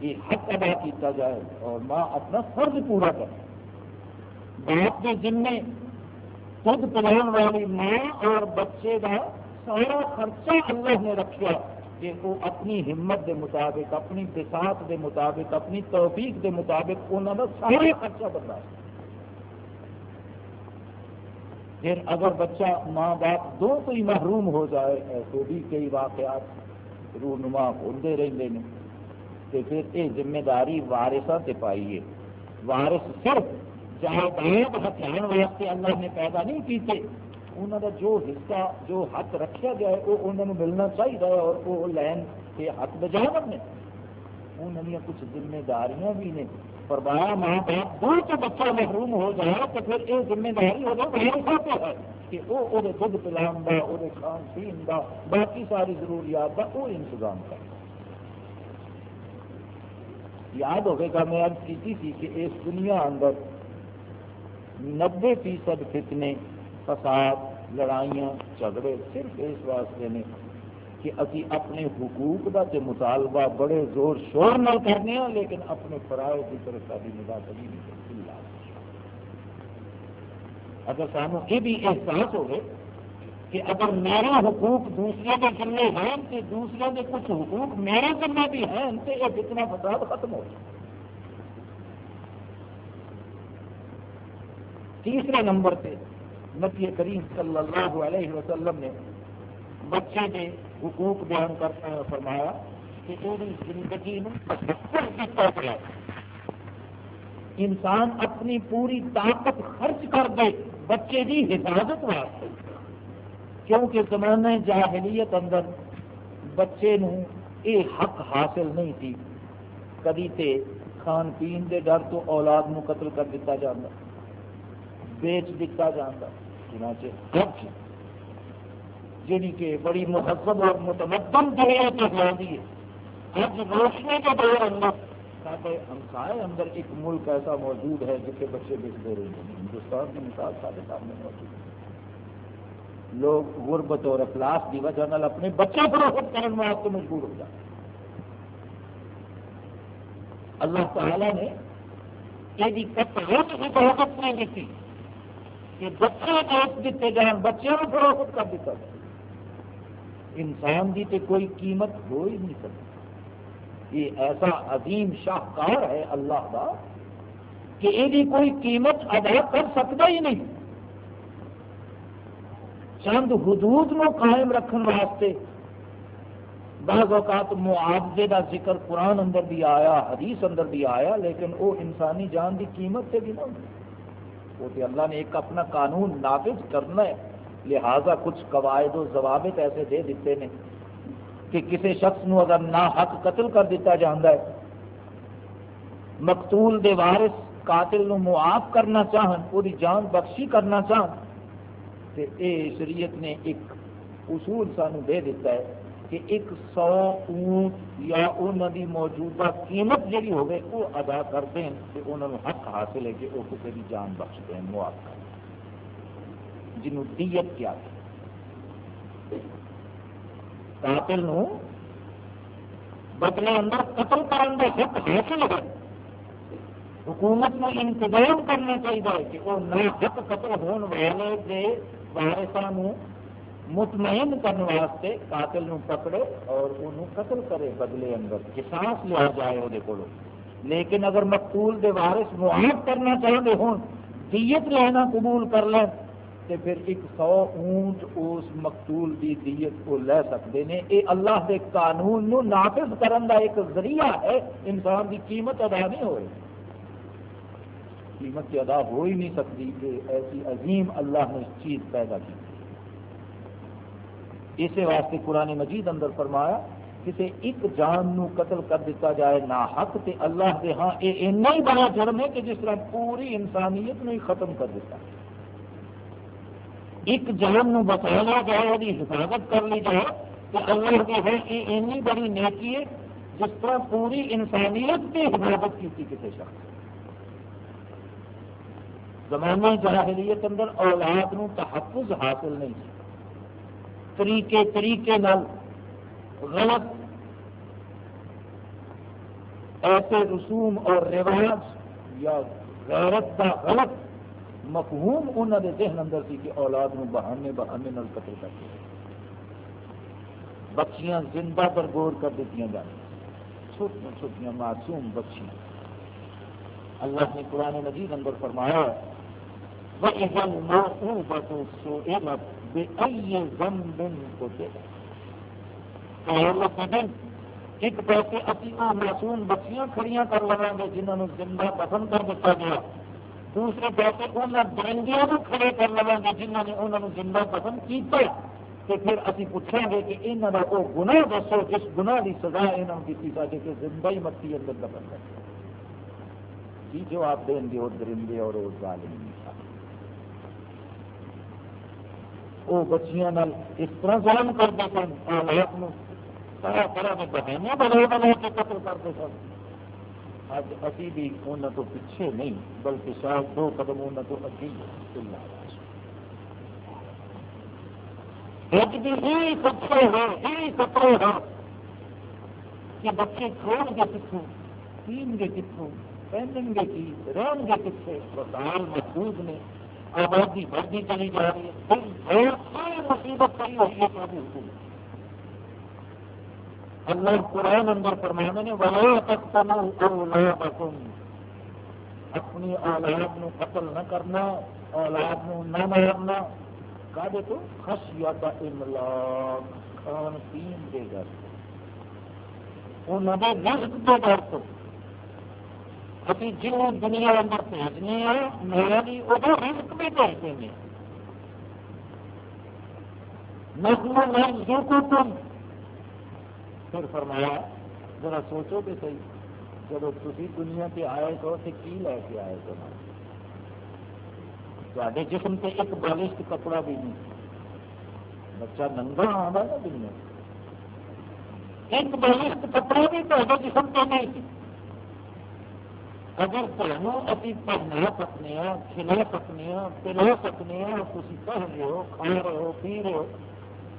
یہ حق ادا کیتا جائے اور ماں اپنا فرض پورا کرے. باپ کے ذمے دودھ پلان والی ماں اور بچے کا سارا خرچہ اللہ نے رکھا. کہ وہ اپنی ہمت دے مطابق اپنی بساط دے مطابق اپنی توفیق دے مطابق انہوں کا سارا خرچہ بتا پھر اگر بچہ ماں باپ دو کو ہی محروم ہو جائے ایسے بھی کئی واقعات رونما ہوتے رہتے ہیں تو پھر یہ ذمہ داری وارثہ سے پائیے۔ وارث صرف جائیداد ہتھیار واسطے اللہ نے پیدا نہیں کیتے انہوں کا جو حصہ، جو حق رکھا گیا ہے، وہ انہوں نے ملنا چاہیے اور وہ لین کے حق بجا بنے انہوں نے کچھ ذمہ داریاں بھی نے۔ فرمایا، ماں باپ دو تو بچہ محروم ہو جائے تو پھر یہ ذمہ داری ہو جائے ہے کہ وہ وہ دھد پلان کا وہ کھان پین کا باقی ساری ضروریات کا وہ انتظام کرے۔ یاد ہوگا میں اب کی تھی کہ اس دنیا اندر نبے فیصد فتنے فساد، لڑائیاں، جھگڑے صرف اس واسطے نے کہ ابھی اپنے حقوق کا تے مطالبہ بڑے زور شور نہ کرنے ہیں لیکن اپنے فرائض کی طرف کبھی نگاہ کبھی نہیں کرتے اگر سانو یہ بھی احساس ہوگے کہ اگر میرا حقوق دوسرے کے ذمے ہیں تو دوسرے کے کچھ حقوق میرے ذمے بھی ہیں تو یہ جتنا فساد ختم ہو جائے۔ تیسرے نمبر پہ نبی کریم صلی اللہ علیہ وسلم نے بچے کے حقوق بیان کرتے ہیں فرمایا کہ پوری زندگی میں انسان اپنی پوری طاقت خرچ کر دے، بچے کی حفاظت واسطے۔ کیونکہ زمانہ جاہلیت اندر بچے نو یہ حق حاصل نہیں تھی۔ کدی تے کھان پین دے ڈر تو اولاد نو قتل کر دیتا جاتا بیچ دیتا جاتا چنانچہ حج جی یعنی کہ بڑی مہذب اور متمدن دنیا تک آتی ہے۔ حج روشنی کے دور اندر سارے ہمسائے اندر ایک ملک ایسا موجود ہے جس کے بچے بچتے رہے ہیں۔ ہندوستان کی مثال سارے سامنے موجود ہے۔ لوگ غربت اور افلاس کی وجہ نال اپنے بچے فروخت کرنے واسطے مجبور ہو جاتے ہیں۔ اللہ تعالی نے یہ کتاب کی فروخت نہیں کی کہ بچے دوست دیتے جان بچوں کو فروخت کر دیتا جائے۔ انسان کی تو کوئی قیمت ہو ہی نہیں سکتی۔ یہ ایسا عظیم شاہکار ہے اللہ کا کہ یہ کوئی قیمت ادا کر سکتا ہی نہیں۔ چند حدود نو قائم رکھنے واسطے بعض اوقات معاوضے کا ذکر قرآن اندر بھی آیا، حدیث اندر بھی آیا، لیکن وہ انسانی جان کی قیمت سے بھی نہ ہوتی۔ وہ تو اللہ نے ایک اپنا قانون نافذ کرنا ہے۔ لہذا کچھ قواعد و ضوابط ایسے دے دیتے ہیں کہ کسی شخص نو اگر نہ حق قتل کر دیتا جاتا ہے، مقتول دے وارث قاتل نو معاف کرنا چاہن وہ جان بخشی کرنا چاہن تو اے شریعت نے ایک اصول سانو دے دیتا ہے۔ کہ ایک سو اونٹ یا انہوں کی موجودہ قیمت جی ہوگی، وہ ادا کر دیں تو انہوں نے حق حاصل ہے کہ وہ کسی کی جان بخش دیں، معاف کر دیں۔ جنہوں دیت کیا قاتل نو بدلے اندر قتل کرنے کا حق حاصل ہے۔ حکومت کو انتظام کرنا چاہیے کہ وہ نہ حق قتل ہونے والے وارسان مطمئن کرنے واسطے قاتل نو پکڑے اور انہوں قتل کرے بدلے اندر۔ کسانس لیا جائے وہ لیکن اگر مقتول دے وارث معاف کرنا چاہتے ہوں دیت لینا قبول کر لیں تو پھر ایک سو اونٹ اس مقتول دی دیت کو لے سکتے ہیں۔ یہ اللہ دے قانون نو نافذ کرن دا ایک ذریعہ ہے، انسان دی قیمت ادا نہیں ہوئے۔ قیمت ادا ہو ہی نہیں سکتی کہ ایسی عظیم اللہ نے چیز پیدا کی۔ اسی واسطے قرآن مجید اندر فرمایا کسی ایک جان نو قتل کر دیتا جائے نہ حق تے اللہ دے ہاں یہ ہی بڑا جرم ہے کہ جس طرح پوری انسانیت نو ہی ختم کر دیتا ایک جان نو بچایا جائے وہ حفاظت کر لی جائے تو اللہ کے ہے ہاں، یہ اینی بڑی نیکی ہے جس طرح پوری انسانیت کی حفاظت کی کسی شخص زمانے جاہلیت اندر اولاد نو تحفظ حاصل نہیں طریقے طریقے نال غلط ایسے رسوم اور رواج یا غیرت کا غلط مفہوم انہوں نے ذہن اندر سی کہ اولاد نو بہانے بہانے نال قتل کر کرتے بچیاں زندہ پر گور کر دیتی جاتی چھوٹیاں چھوٹیاں معصوم بچیاں۔ اللہ نے قرآن مجید اندر فرمایا وَإِذَا الْمَوْءُوبَةُ سُئِلَتْ ایک پیسے ابھی وہ معصوم بچیاں کھڑیاں کر لوا گے جنہوں نے زندہ پسند کر دیا گیا۔ دوسرے پیسے انہیں درنگیاں بھی کھڑے کر لوا گے جنہوں نے انہوں نے زندہ پسند کیا تو پھر ابھی پوچھیں گے کہ یہاں کا وہ گناہ دسو، جس گناہ کی سزا یہاں کی سکے کہ زندہ ہی متی اندر دفن کر کی جی جواب دیں گے وہ درندے اور وہ ظالم وہ بچیاں اس طرح ظلم کرتے سن اولاد طرح طرح کے بہانے بنا بنا کے قتل کرتے سن۔ اج ابھی بھی انہوں تو پیچھے نہیں، بلکہ شاید دو قدم انہوں تو اگی ایک بھی یہی خطرے ہیں یہی خطرے ہیں۔ کہ بچے کھول گے کتوں پین گے کتوں پہنیں گے کی، رہن گے کتنے بسال محدود نے آبادی بڑھتی چلی جا رہی ہے۔ پھر مصیبت کئی ہوئی ہے کبھی اللہ قرآن اندر فرمانے نے، ولا تک اولادکم اپنی اولاد نو قتل نہ کرنا، اولاد نو نہ مارنا کا دے تو خشیت املاک کھان پین دے گھر۔ انہوں نے رزق دے ڈر تو۔ ابھی جن دنیا اندر بھیجنے ہیں میرا بھی وہ رزق بھی بھیجتے ہیں۔ نظم نظم کو تم۔ پھر فرمایا، ذرا سوچو کہ صحیح، جب تھی دنیا پہ آئے تو کی لے کے آئے تو تے جسم سے ایک بالشت کپڑا بھی نہیں۔ بچہ ننگا آتا نا دنیا۔ ایک بالشت کپڑا بھی تو جسم پہ نہیں۔ اگر تمہیں ابھی پڑھنا سکنے ہیں کھلا سکنے ہیں پلا سکنے ہیں تھی پڑھ رہے ہو کھا رہے ہو، پی رہے ہو،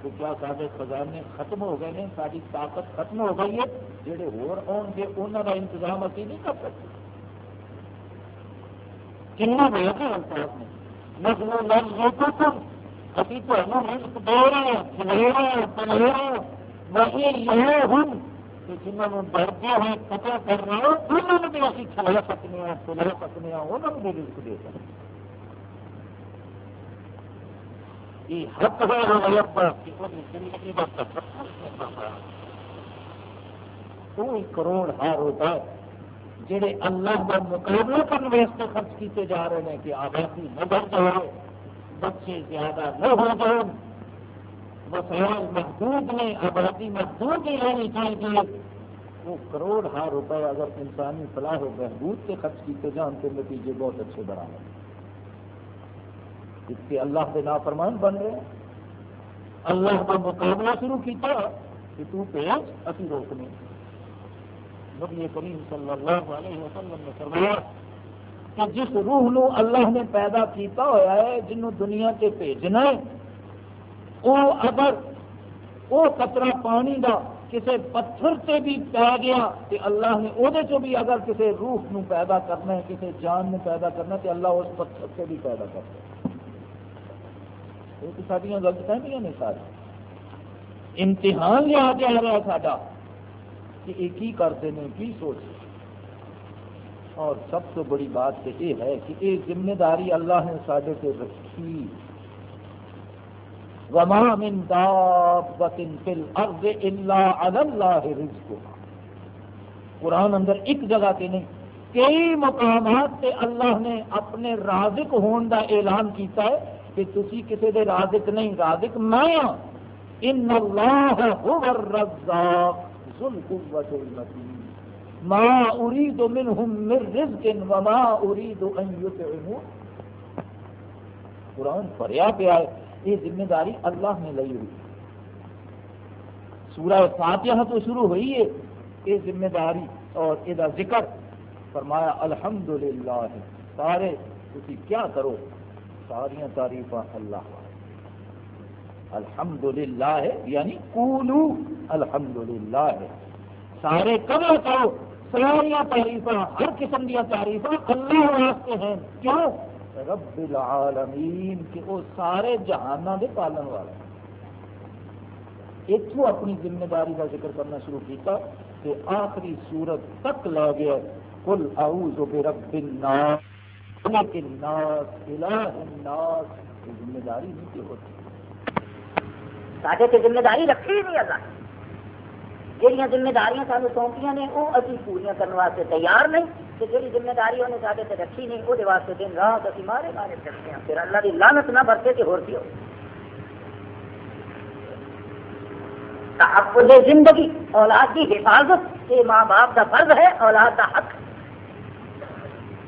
تو کیا سارے خزانے ختم ہو گئے ہیں؟ ساری طاقت ختم ہو گئی ہے۔ جہے ہور ہون گے انہوں کا انتظام ابھی نہیں کر سکتے۔ کنا بڑا الفاظ نے نظم لفظ ہو ابھی تو رزق دے رہے ہیں کھلا رہے ہیں پڑھ رہے ہیں۔ وہی یہ ہوں کہ جنہوں پتہ کر رہے انہوں بھی سکتے ہیں سکتے ہیں انہوں بھی رزق دے سکتے یہ حق ہے زندگی کا کوئی کروڑ ہار ہوتا ہے جہے اللہ کا مقابلہ کرنے واسطے خرچ کیتے جا رہے ہیں کہ آبادی نہ بڑھ جائے، بچے زیادہ نہ ہو جائیں۔ وسائل محدود نے آبادی محدود ہی رہنی چاہیے وہ کروڑ ہار روپے اگر انسانی فلاح و بہبود سے خرچ کیتے جان تو نتیجے بہت اچھے بنا اس کے اللہ کے نافرمان بن رہے ہیں اللہ کا مقابلہ شروع کیا کہ تو پیش اسی روکنے نبی کریم صلی اللہ علیہ وسلم نے فرمایا کہ جس روح نو اللہ نے پیدا کیتا ہوا ہے جنوں دنیا کے بھیجنا ہے وہ اگر وہ قطرہ پانی دا کسی پتھر سے بھی پی گیا کہ اللہ نے وہ بھی اگر کسی روح نو پیدا کرنا ہے کسی جان نو پیدا کرنا تو اللہ اس پتھر سے بھی پیدا کرتا ہے۔ یہ تو ساری غلط فہمیاں نے ساری امتحان لیا کے آ رہا ساڈا کہ یہ کی کرتے ہیں، کی سوچتے اور سب سے بڑی بات تو یہ ہے کہ یہ ذمہ داری اللہ نے سارے سے رکھی۔ وما من دابت فی الارض الا علی اللہ رزقها۔ قرآن اندر ایک جگہ تے نہیں، کئی مقامات تے اللہ نے اپنے رازق ہون دا اعلان کیتا ہے کہ تسی کسی دے رازق نہیں، رازق میں۔ ہاں ان اللہ هو الرزاق، ذو القوة المتین ما اريد منهم من رزق وما اريد ان يطعمون۔ قرآن فریا پیا ہے یہ ذمہ داری اللہ نے لی ہوئی۔ سورہ فاتحہ تو شروع ہوئی ہے، یہ ذمہ داری اور یہ ذکر۔ فرمایا، الحمدللہ ہے سارے تھی کیا کرو؟ ساریا تعریف اللہ الحمدللہ ہے یعنی کولو الحمدللہ۔ ہے سارے کبھی کرو ساریا تعریف ہر قسم دیا تعریف اللہ واسطے ہیں۔ کیوں؟ رب العالمین کہ وہ سارے جہانوں کے پالن والا اتو اپنی ذمہ داری کا ذکر کرنا شروع کیتا کہ آخری سورت تک لا گیا کل اعوذ برب الناس، ملک الناس، الہ الناس، ذمہ داری نہیں کی ہوتی۔ سارے ذمہ داری رکھی نہیں اللہ۔ جہاں ذمہ داریاں سانو سونپیاں نے، وہ ابھی پوریا کرنے واسطے تیار نہیں کہ جی ذمہ داری انہیں سارے سے رکھی نہیں وہ واسطے دن رات ابھی مارے مارے چلتے ہیں۔ پھر اللہ کی لانت نہ برتے کہ ہو تحفظ زندگی، اولاد کی حفاظت، یہ ماں باپ کا فرض ہے، اولاد کا حق۔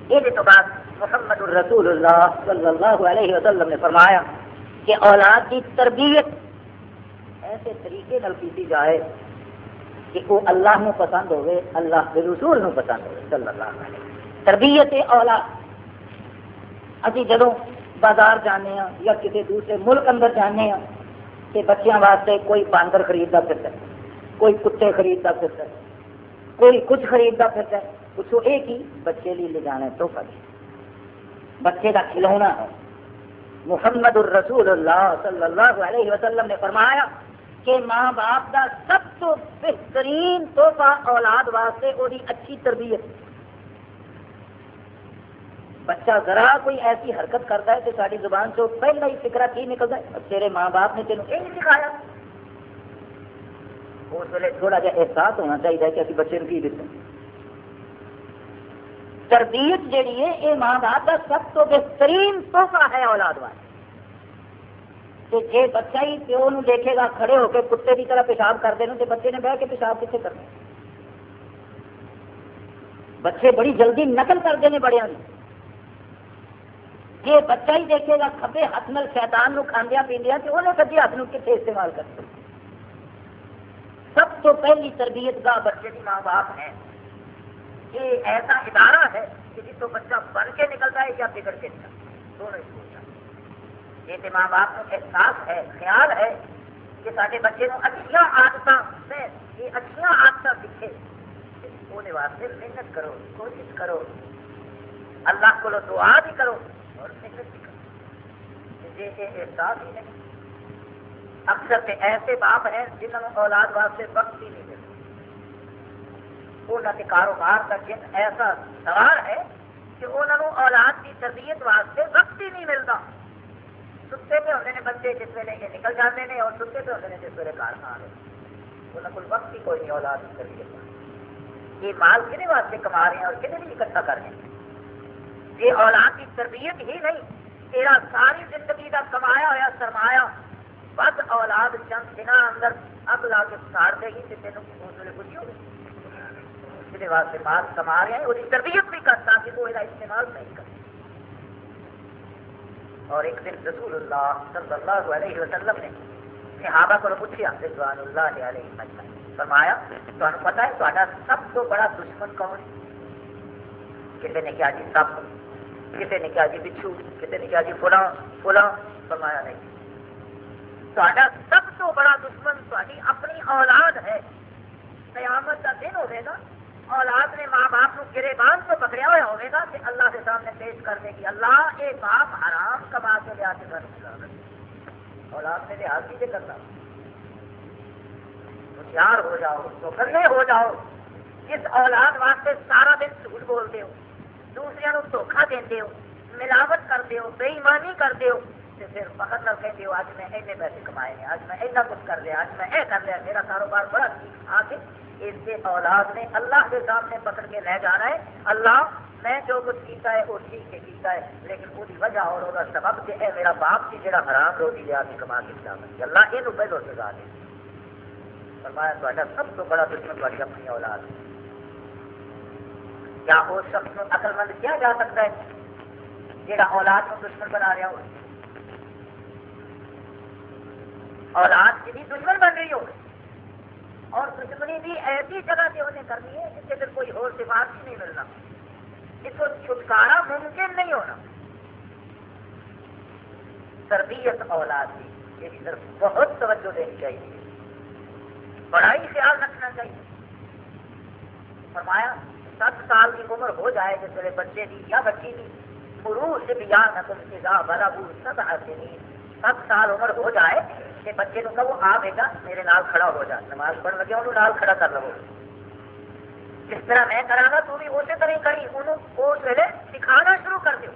یہ تو بات محمد الرسول اللہ صلی اللہ علیہ وسلم نے فرمایا کہ اولاد کی تربیت ایسے طریقے کی جائے کہ وہ اللہ نو پسند ہوئے، اللہ کے رسول نو پسند ہوئے، صلی اللہ علیہ وسلم۔ تربیت اولاد ابھی جدو بازار جانے ہاں یا کسی دوسرے ملک اندر جانے ہاں کہ بچیاں واسطے کوئی باندر خریدتا پھرتا ہے، کوئی کتے خریدتا پھرتا ہے، کوئی کچھ خریدتا پھرتا ہے، پوچھو ایک ہی بچے لیے لے جانا ہے تو بچے کا کھلونا ہے۔ محمد الرسول اللہ صلی اللہ علیہ وسلم نے فرمایا کہ ماں باپ کا سب تو بہترین تحفہ اولاد واسطے وہ اچھی تربیت۔ بچہ ذرا کوئی ایسی حرکت کرتا ہے کہ ساری زبان سے پہلا ہی فکرا کی نکلتا ہے۔ تیرے ماں باپ نے تینوں یہ سکھایا۔ اس ویلے تھوڑا جا احساس ہونا چاہیے کہ ابھی بچے کی دیتے تربیت جیڑی ہے، یہ ماں باپ کا سب تو بہترین تحفہ ہے اولاد واسطے۔ کہ جی بچہ ہی پیو نو دیکھے گا، کھڑے ہو کے کتے کی طرح پیشاب کرتے ہیں تو بچے نے بہ کے پیشاب کتنے کرنا بچے بڑی جلدی نقل کرتے ہیں بڑے جی بچہ ہی دیکھے گا کبے ہاتھ میں شیطان نو کھاندیا پیندیا کہ انہیں کدی ہاتھ کتنے استعمال کرتے سب تو پہلی تربیت کا بچے کی ماں باپ ہے۔ یہ ایسا ادارہ ہے کہ جس کو بچہ بن کے نکلتا ہے یا بگڑ کے نکلتا ہے۔ دونوں یہ تو ماں باپ کو احساس ہے، خیال ہے کہ سارے بچے کو اچھا آدت یہ اچھا آدت سیکھے۔ وہ واسطے محنت کرو، کوشش کرو۔ اللہ کو دعا بھی کرو اور محنت بھی کرو۔ یہ احساس ہی نہیں۔ اکثر سے ایسے باپ ہیں جنہوں نے اولاد واسطے وقت ہی نہیں ملتا۔ انہوں کے کاروبار کا جن ایسا سوال ہے کہ انہوں نے اولاد کی تربیت واسطے وقت ہی نہیں ملتا۔ ستے پہ ہوتے ہیں بچے جس ویلے یہ نکل جاتے ہیں اور ستے پہ ہوتے ہیں جس ویلے کار آ انہیں کوئی وقت ہی کوئی نہیں اولاد کر یہ مال کھنے واسطے کما رہے ہیں اور کھنے بھی اکٹھا کر رہے ہیں۔ یہ اولاد کی تربیت ہی نہیں۔ تیرا ساری زندگی کا کمایا ہوا سرمایا بس اولاد چند دن اندر اب لا کے ساڑ دے گی تو تینوں اس ویلے کچھ ہوگی واسطے مال کما رہے ہیں۔ وہ تربیت بھی کر تاکہ وہ استعمال نہیں کر اور ایک دن رسول اللہ صلی اللہ علیہ وسلم نے صحابہ کو پوچھا، رضوان اللہ علیہ وسلم فرمایا تمہیں پتا ہے تا سب تو بڑا دشمن کون ہے؟ کسی نے کیا جی سب کسی نے کیا جی بچھو کسی نے کیا جی فلاں فلاں۔ فرمایا، نہیں۔ تا سب تو بڑا دشمن تاری اپنی اولاد ہے۔ قیامت کا دن ہوئے گا اولاد نے ماں باپ کو گرے باندھ کو پکڑیا ہوا ہوئے گا کہ اللہ کے سامنے پیش کر دے گی اللہ اے باپ حرام کما کے لیا کے گھر اولاد نے لحاظ کیجیے کرنا۔ ہوشیار ہو جاؤ تو کرنے ہو جاؤ۔ جس اولاد واسطے سارا دن جھوٹ بولتے ہو دوسرے دھوکھا دے ہو، ملاوٹ کرتے ہو بے ایمانی کرتے ہو۔ تو پھر فخر نہ کہتے ہو، آج میں ایسے پیسے کمائے ہیں، آج میں ایسا کچھ کر لیا، آج میں اے کر لیا، میرا کاروبار بڑا آگے اس کے اولاد نے اللہ کے سامنے پکڑ کے لے جانا ہے۔ اللہ، میں جو کچھ کیتا ہے وہ ٹھیک ہے کیتا ہے۔ لیکن وہی وجہ اور وہ سبب کہ اے میرا باپ سی جڑا حرام روٹی لیا کے کما کے کھلا اللہ یہ پہلو سزا دے۔ فرمایا تا سب تو بڑا دشمن تاری اپنی اولاد کیا اس شخص کو عقل مند کیا جا سکتا ہے جہاں اولاد کو دشمن بنا رہا ہو؟ اولاد کی بھی دشمن بن رہی ہو؟ اور دشمنی بھی ایسی جگہ سے انہیں کرنی ہے جس سے پھر کوئی اور سفارش ہی نہیں ملنا۔ اس کو چھٹکارا ممکن نہیں ہونا۔ تربیت اولاد کی یہ طرف بہت توجہ دینی چاہیے۔ بڑا ہی خیال رکھنا چاہیے۔ فرمایا، سات سال کی عمر ہو جائے جس ویلے بچے کی یا بچی کی مرو سے بھی یاد نہ بڑا بو سب سات سال عمر ہو جائے کہ بچے کو کہو، آ بیٹا، میرے نال کھڑا ہو جا۔ نماز پڑھ لگے، انہوں نال کھڑا کر لو۔ جس طرح میں کرا گا، تو بھی اسی طرح کری۔ انہوں اس ویلے سکھانا شروع کر دو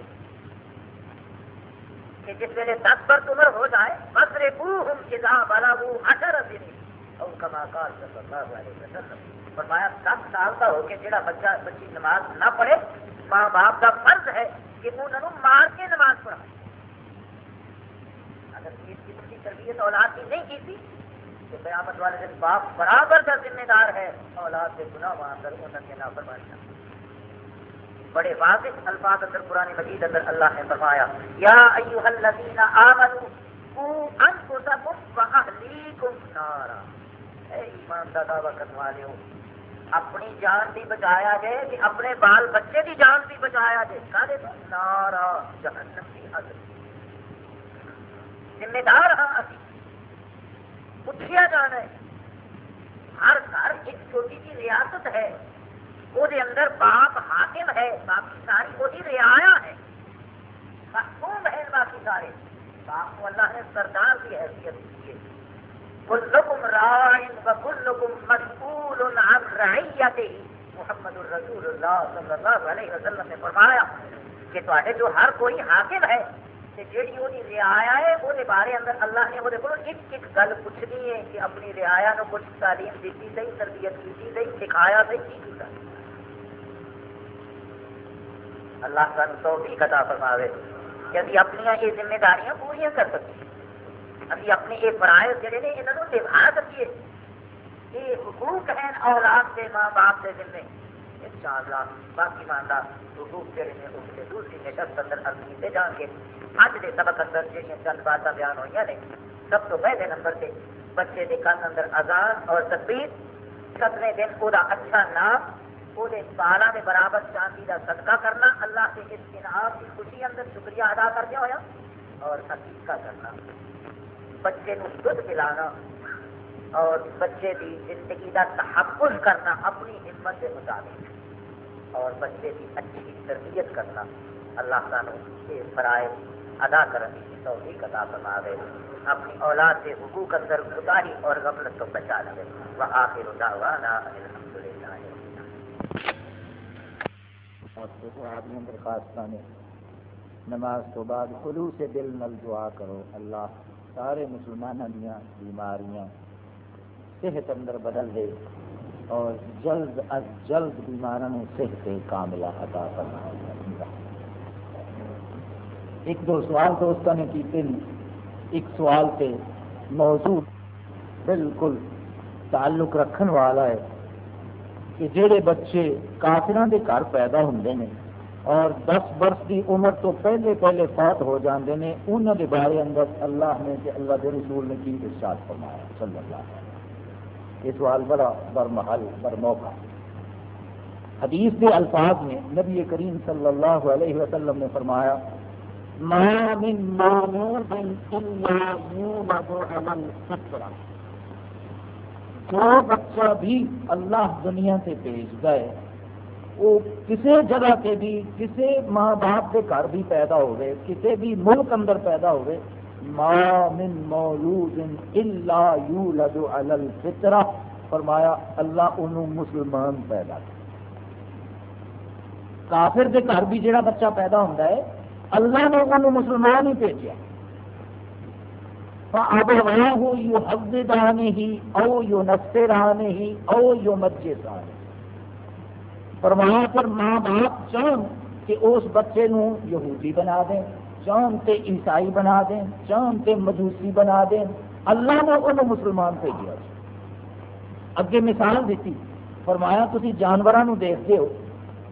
کہ جس ویلے دس برس عمر ہو جائے بس رے بو ہم کتا بالا بو اٹھر دن اور کما کال فرمایا، دس سال کا ہو کے جڑا بچہ بچی نماز نہ پڑھے، ماں باپ کا فرض ہے کہ انہوں مار کے نماز پڑھائے۔ اگر اس قسم کی تربیت اولاد کی نہیں کی تھی، تو قیامت والے دن باپ برابر کا ذمہ دار ہے، اولاد سے گناہ وہاں کر انہوں نے نافرمانی بڑے واضح الفاظ اندر پرانی مجید اندر اللہ نے فرمایا، یا ایوہ الذین آمنوا، قو انفسکم واہلیکم نارا۔ اے ایمان دا دعویٰ کرنے والے ہو، اپنی جان بھی بچایا جائے کہ اپنے بال بچے کی جان بھی بچایا جائے۔ کہے تو نارا، جہنم کی حضرت ذمہ دار ہاں ابھی پوچھا جانا ہے۔ ہر گھر ایک چھوٹی سی ریاست ہے۔ وہ اندر باپ حاکم ہے۔ باقی ساری وہی رعایا ہے۔ محکوم ہے باقی سارے؟ باپ کو اللہ نے سردار کی حیثیت دی ہے۔ کلکم رائن و کلکم مسئول عن رعیت محمد الرسول اللہ صلی اللہ علیہ وسلم نے فرمایا کہ تے جو ہر کوئی حاکم ہے جیڑی وہ رعایا ہے وہ بارے اندر اللہ نے وہ ایک ایک گل پوچھنی ہے کہ اپنی رعایا نو کچھ تعلیم دیتی گئی تربیت کی گئی سکھایا گئی کی کیتا؟ اللہ سن تو بھی کتا فرماوے کہ ابھی اپنی یہ ذمہ داریاں پوریا کر سکتے ابھی اپنے یہ فرائض جڑے نے یہاں نبھا سکیے یہ حقوق ہیں اولاد سے ماں باپ سے ذمے۔ ان شاء اللہ باقی ماندار حقوق جڑے نے اس کے دوسری نشست اندر ارد کیتے جان کے اج کے سبق اندر جہاں چند بات بیان ہوئی نے سب تو پہلے نمبر سے بچے کے کن اندر آزاد اور تصویر ستویں دن وہ اچھا نام وہ بالا کے برابر چاندی کا صدقہ کرنا، اللہ کے اس انعام کی خوشی اندر شکریہ ادا کردیا ہوا اور عقیقہ کرنا۔ بچے کو دھد پلانا اور بچے کی زندگی کا تحفظ کرنا اپنی ہمت کے مطابق۔ اور بچے کی اچھی تربیت کرنا اللہ تعالیٰ کے فرائض ادا کرنے کی توفیق عطا فرما دے اپنی اولاد سے حقوق اندر اتاری اور غفلت کو بچا لے وہ آخر دعوانا الحمدللہ۔ آدمی درخواست نے نماز تو بعد خلو سے دل نل دعا کرو۔ اللہ سارے مسلمانوں دیا بیماریاں صحت اندر بدل دے۔ اور جلد از جلد بیماروں صحت کاملہ عطا فرما ایک دو سوال دوستوں نے کیتے ایک سوال پہ موضوع بالکل تعلق رکھن والا ہے کہ جڑے بچے کافران کے گھر پیدا ہوتے ہیں اور دس برس کی عمر تو پہلے پہلے فوت ہو جاندے ہیں انہوں کے بارے اندر اللہ نے کہ اللہ کے رسول نے کی ارشاد فرمایا، صلی اللہ علیہ وسلم۔ یہ سوال بڑا برمحل بر موقع حدیث کے الفاظ میں نبی کریم صلی اللہ علیہ وسلم نے فرمایا، ما من مولود الا يولد على الفطره جو بچہ بھی اللہ دنیا سے بھیج گئے، وہ کسی جگہ کے بھی کسی ماں باپ کے گھر بھی پیدا ہوئے کسی بھی ملک اندر پیدا ہوئے ما من مولود الا یولد علی الفطرہ فرمایا، اللہ انہوں مسلمان پیدا کر کافر کے گھر بھی جڑا بچہ پیدا ہوتا ہے، اللہ نے انہوں مسلمان ہی بھیجا۔ اب ہو یو حد ہی او یو نستے رہانے ہی او یو مجھے رہانے پر پر ماں باپ چاہن کہ اس بچے نو یہودی بنا دیں۔ تے عیسائی بنا دیں چاہن تے مجوسی بنا دیں۔ اللہ نے انہوں مسلمان بھیجا اگے مثال دیتی، فرمایا تھی جانوروں دیکھتے ہو،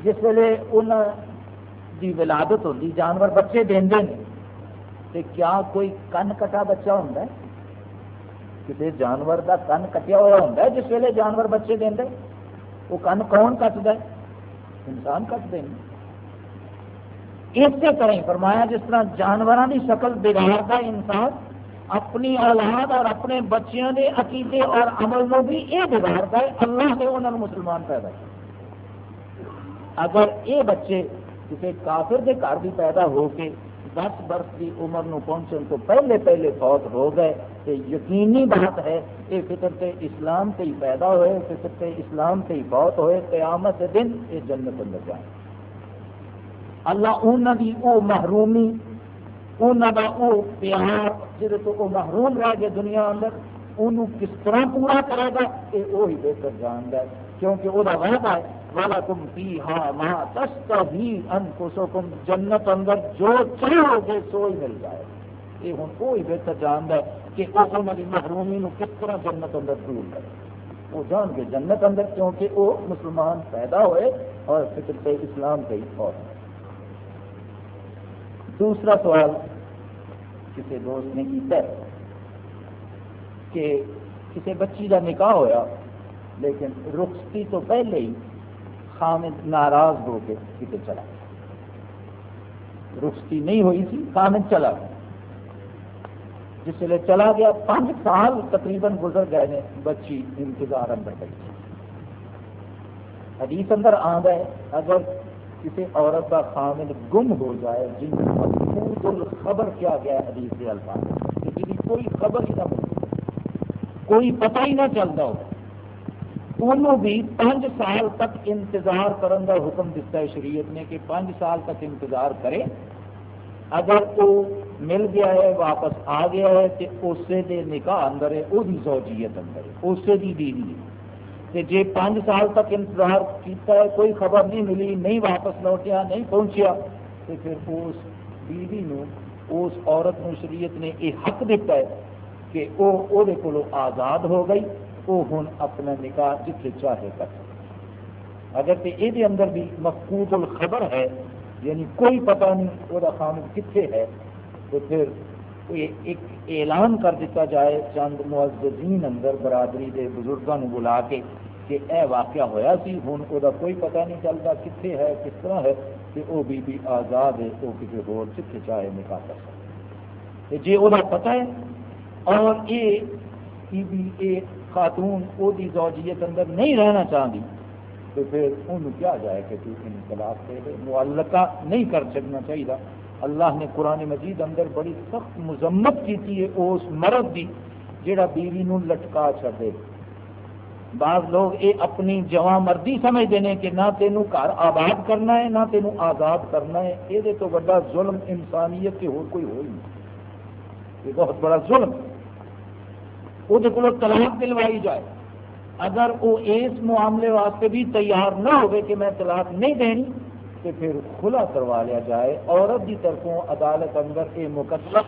جس ویلے ان کی ولادت ہوتی جانور بچے دیں تو کیا کوئی کن کٹا بچہ ہوتا ہے؟ کسی جانور کا کن کٹیا ہوا ہوتا ہے، جس ویلے جانور بچے دیں وہ کن کون کٹتا ہے؟ انسان کٹ دیں اسی طرح ہی فرمایا، جس طرح جانوروں کی شکل بگاڑتا انسان اپنی اولاد اور اپنے بچیوں کے عقیدے اور عمل کو بھی یہ بگاڑتا ہے، اللہ نے انہوں نے مسلمان پیدا کیا اگر یہ بچے کسی کافر کے گھر بھی پیدا ہو کے دس برس کی عمر نو پہنچن تو پہلے پہلے فوت ہو گئے تو یقینی بات ہے یہ فطر سے اسلام سے ہی پیدا ہوئے فطر سے اسلام سے ہی فوت ہوئے، قیامت دن یہ جنت اندر جائیں۔ اللہ انہوں کی وہ محرومی انہوں کا وہ پیار جہاں تو وہ محروم رہ گئے دنیا اندر انہوں کس طرح پورا کرے گا؟ یہ وہی بہتر جانتا ہے کیونکہ وہ وعدہ ہے والا تم پی ہاں ماں تستا بھی انفسکم جنت اندر جو چاہو گے سو ہی مل جائے۔ یہ ہوں کوئی بہتر جانتا ہے کہ وہ انہوں محرومی نو کس طرح جنت اندر دور کرے۔ وہ جان گے جنت اندر کیونکہ وہ مسلمان پیدا ہوئے اور فکر سے اسلام سے ہی اور دوسرا سوال کسی دوست نے کیتا ہے کہ کسی بچی کا نکاح ہویا، لیکن رخصتی تو پہلے ہی خامد ناراض ہو کے کتنے چلا گیا۔ رخصتی نہیں ہوئی تھی، خامد چلا گیا۔ جس ویلے چلا گیا، پانچ سال تقریباً گزر گئے نے، بچی انتظار اندر بیٹھی۔ حدیث اندر آ گئے اگر کسی عورت کا خامد گم ہو جائے، جن کو خبر کیا گیا حدیث کے الفاظ جن کی کوئی خبر ہی نہ کوئی پتہ ہی نہ چلتا ہو، انہوں بھی پانچ سال تک انتظار کرنے کا حکم دیتا ہے شریعت نے کہ پانچ سال تک انتظار کرے۔ اگر وہ مل گیا ہے، واپس آ گیا ہے، تو اسے دے نکاح اندر ہے، وہ زوجیت اندر ہے اسے دی بیوی ہے۔ جی پانچ سال تک انتظار کیتا ہے، کوئی خبر نہیں ملی، نہیں واپس لوٹیا، نہیں پہنچیا، تو پھر اس بیوی نو، اس عورت نو شریعت نے یہ حق دیتا ہے کہ وہ کو آزاد ہو گئی، وہ ہوں اپنا نکاح جتنے چاہے کر اگر تو یہ اندر بھی مفقود الخبر ہے یعنی کوئی پتہ نہیں وہ خامد کتنے ہے، تو پھر ایک اعلان کر دیتا جائے چند معززین اندر برادری کے بزرگوں بلا کے کہ اے واقعہ ہویا سی ہوں وہ کوئی پتہ نہیں چلتا کتنے ہے، کس طرح ہے کہ وہ بی بی آزاد ہے وہ کسی ہو جتنے چاہے نکاح کر سکتے جی وہ پتہ ہے، اور یہ ایک خاتون وہ زوجیت اندر نہیں رہنا چاہتی تو پھر انہوں کیا جائے کہ تو ان طلاق دے دے معلقہ نہیں کر سکنا چاہیے اللہ نے قرآن مجید اندر بڑی سخت مذمت کی ہے اس مرد کی جہاں بیوی نو لٹکا چڑے بعض لوگ یہ اپنی جواں مردی سمجھتے ہیں کہ نہ تینوں گھر آباد کرنا ہے، نہ تینوں آزاد کرنا ہے۔ یہ تو بڑا ظلم انسانیت کے ہو کوئی ہو ہی نہیں۔ یہ بہت بڑا ظلم۔ وہ طلاق دلوائی جائے۔ اگر وہ اس معاملے واسطے بھی تیار نہ ہوئے کہ میں طلاق نہیں دینی تو پھر کھلا کروا لیا جائے، عورت کی طرفوں عدالت اندر یہ مقدمہ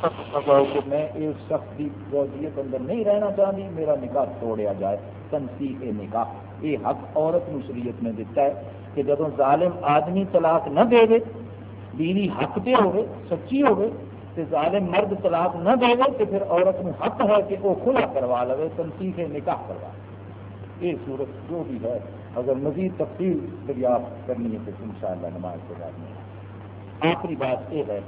کہ میں اس شخص کی وضعیت اندر نہیں رہنا چاہتی، میرا نکاح توڑیا جائے تنسیح نکاح۔ یہ حق عورت شریعت نے دیتا ہے کہ جب ظالم آدمی طلاق نہ دے دے، بیوی حق پہ ہوگی سچی ہوگی تو ظالم مرد طلاق نہ دے دے تو پھر عورت میں حق ہے کہ وہ کھلا کروا لے تنسیح نکاح کروا یہ صورت جو بھی ہے اگر مزید تفصیل دریافت کرنی ہے تو ان شاء اللہ نماز کے بعد میں۔ آخری بات یہ ہے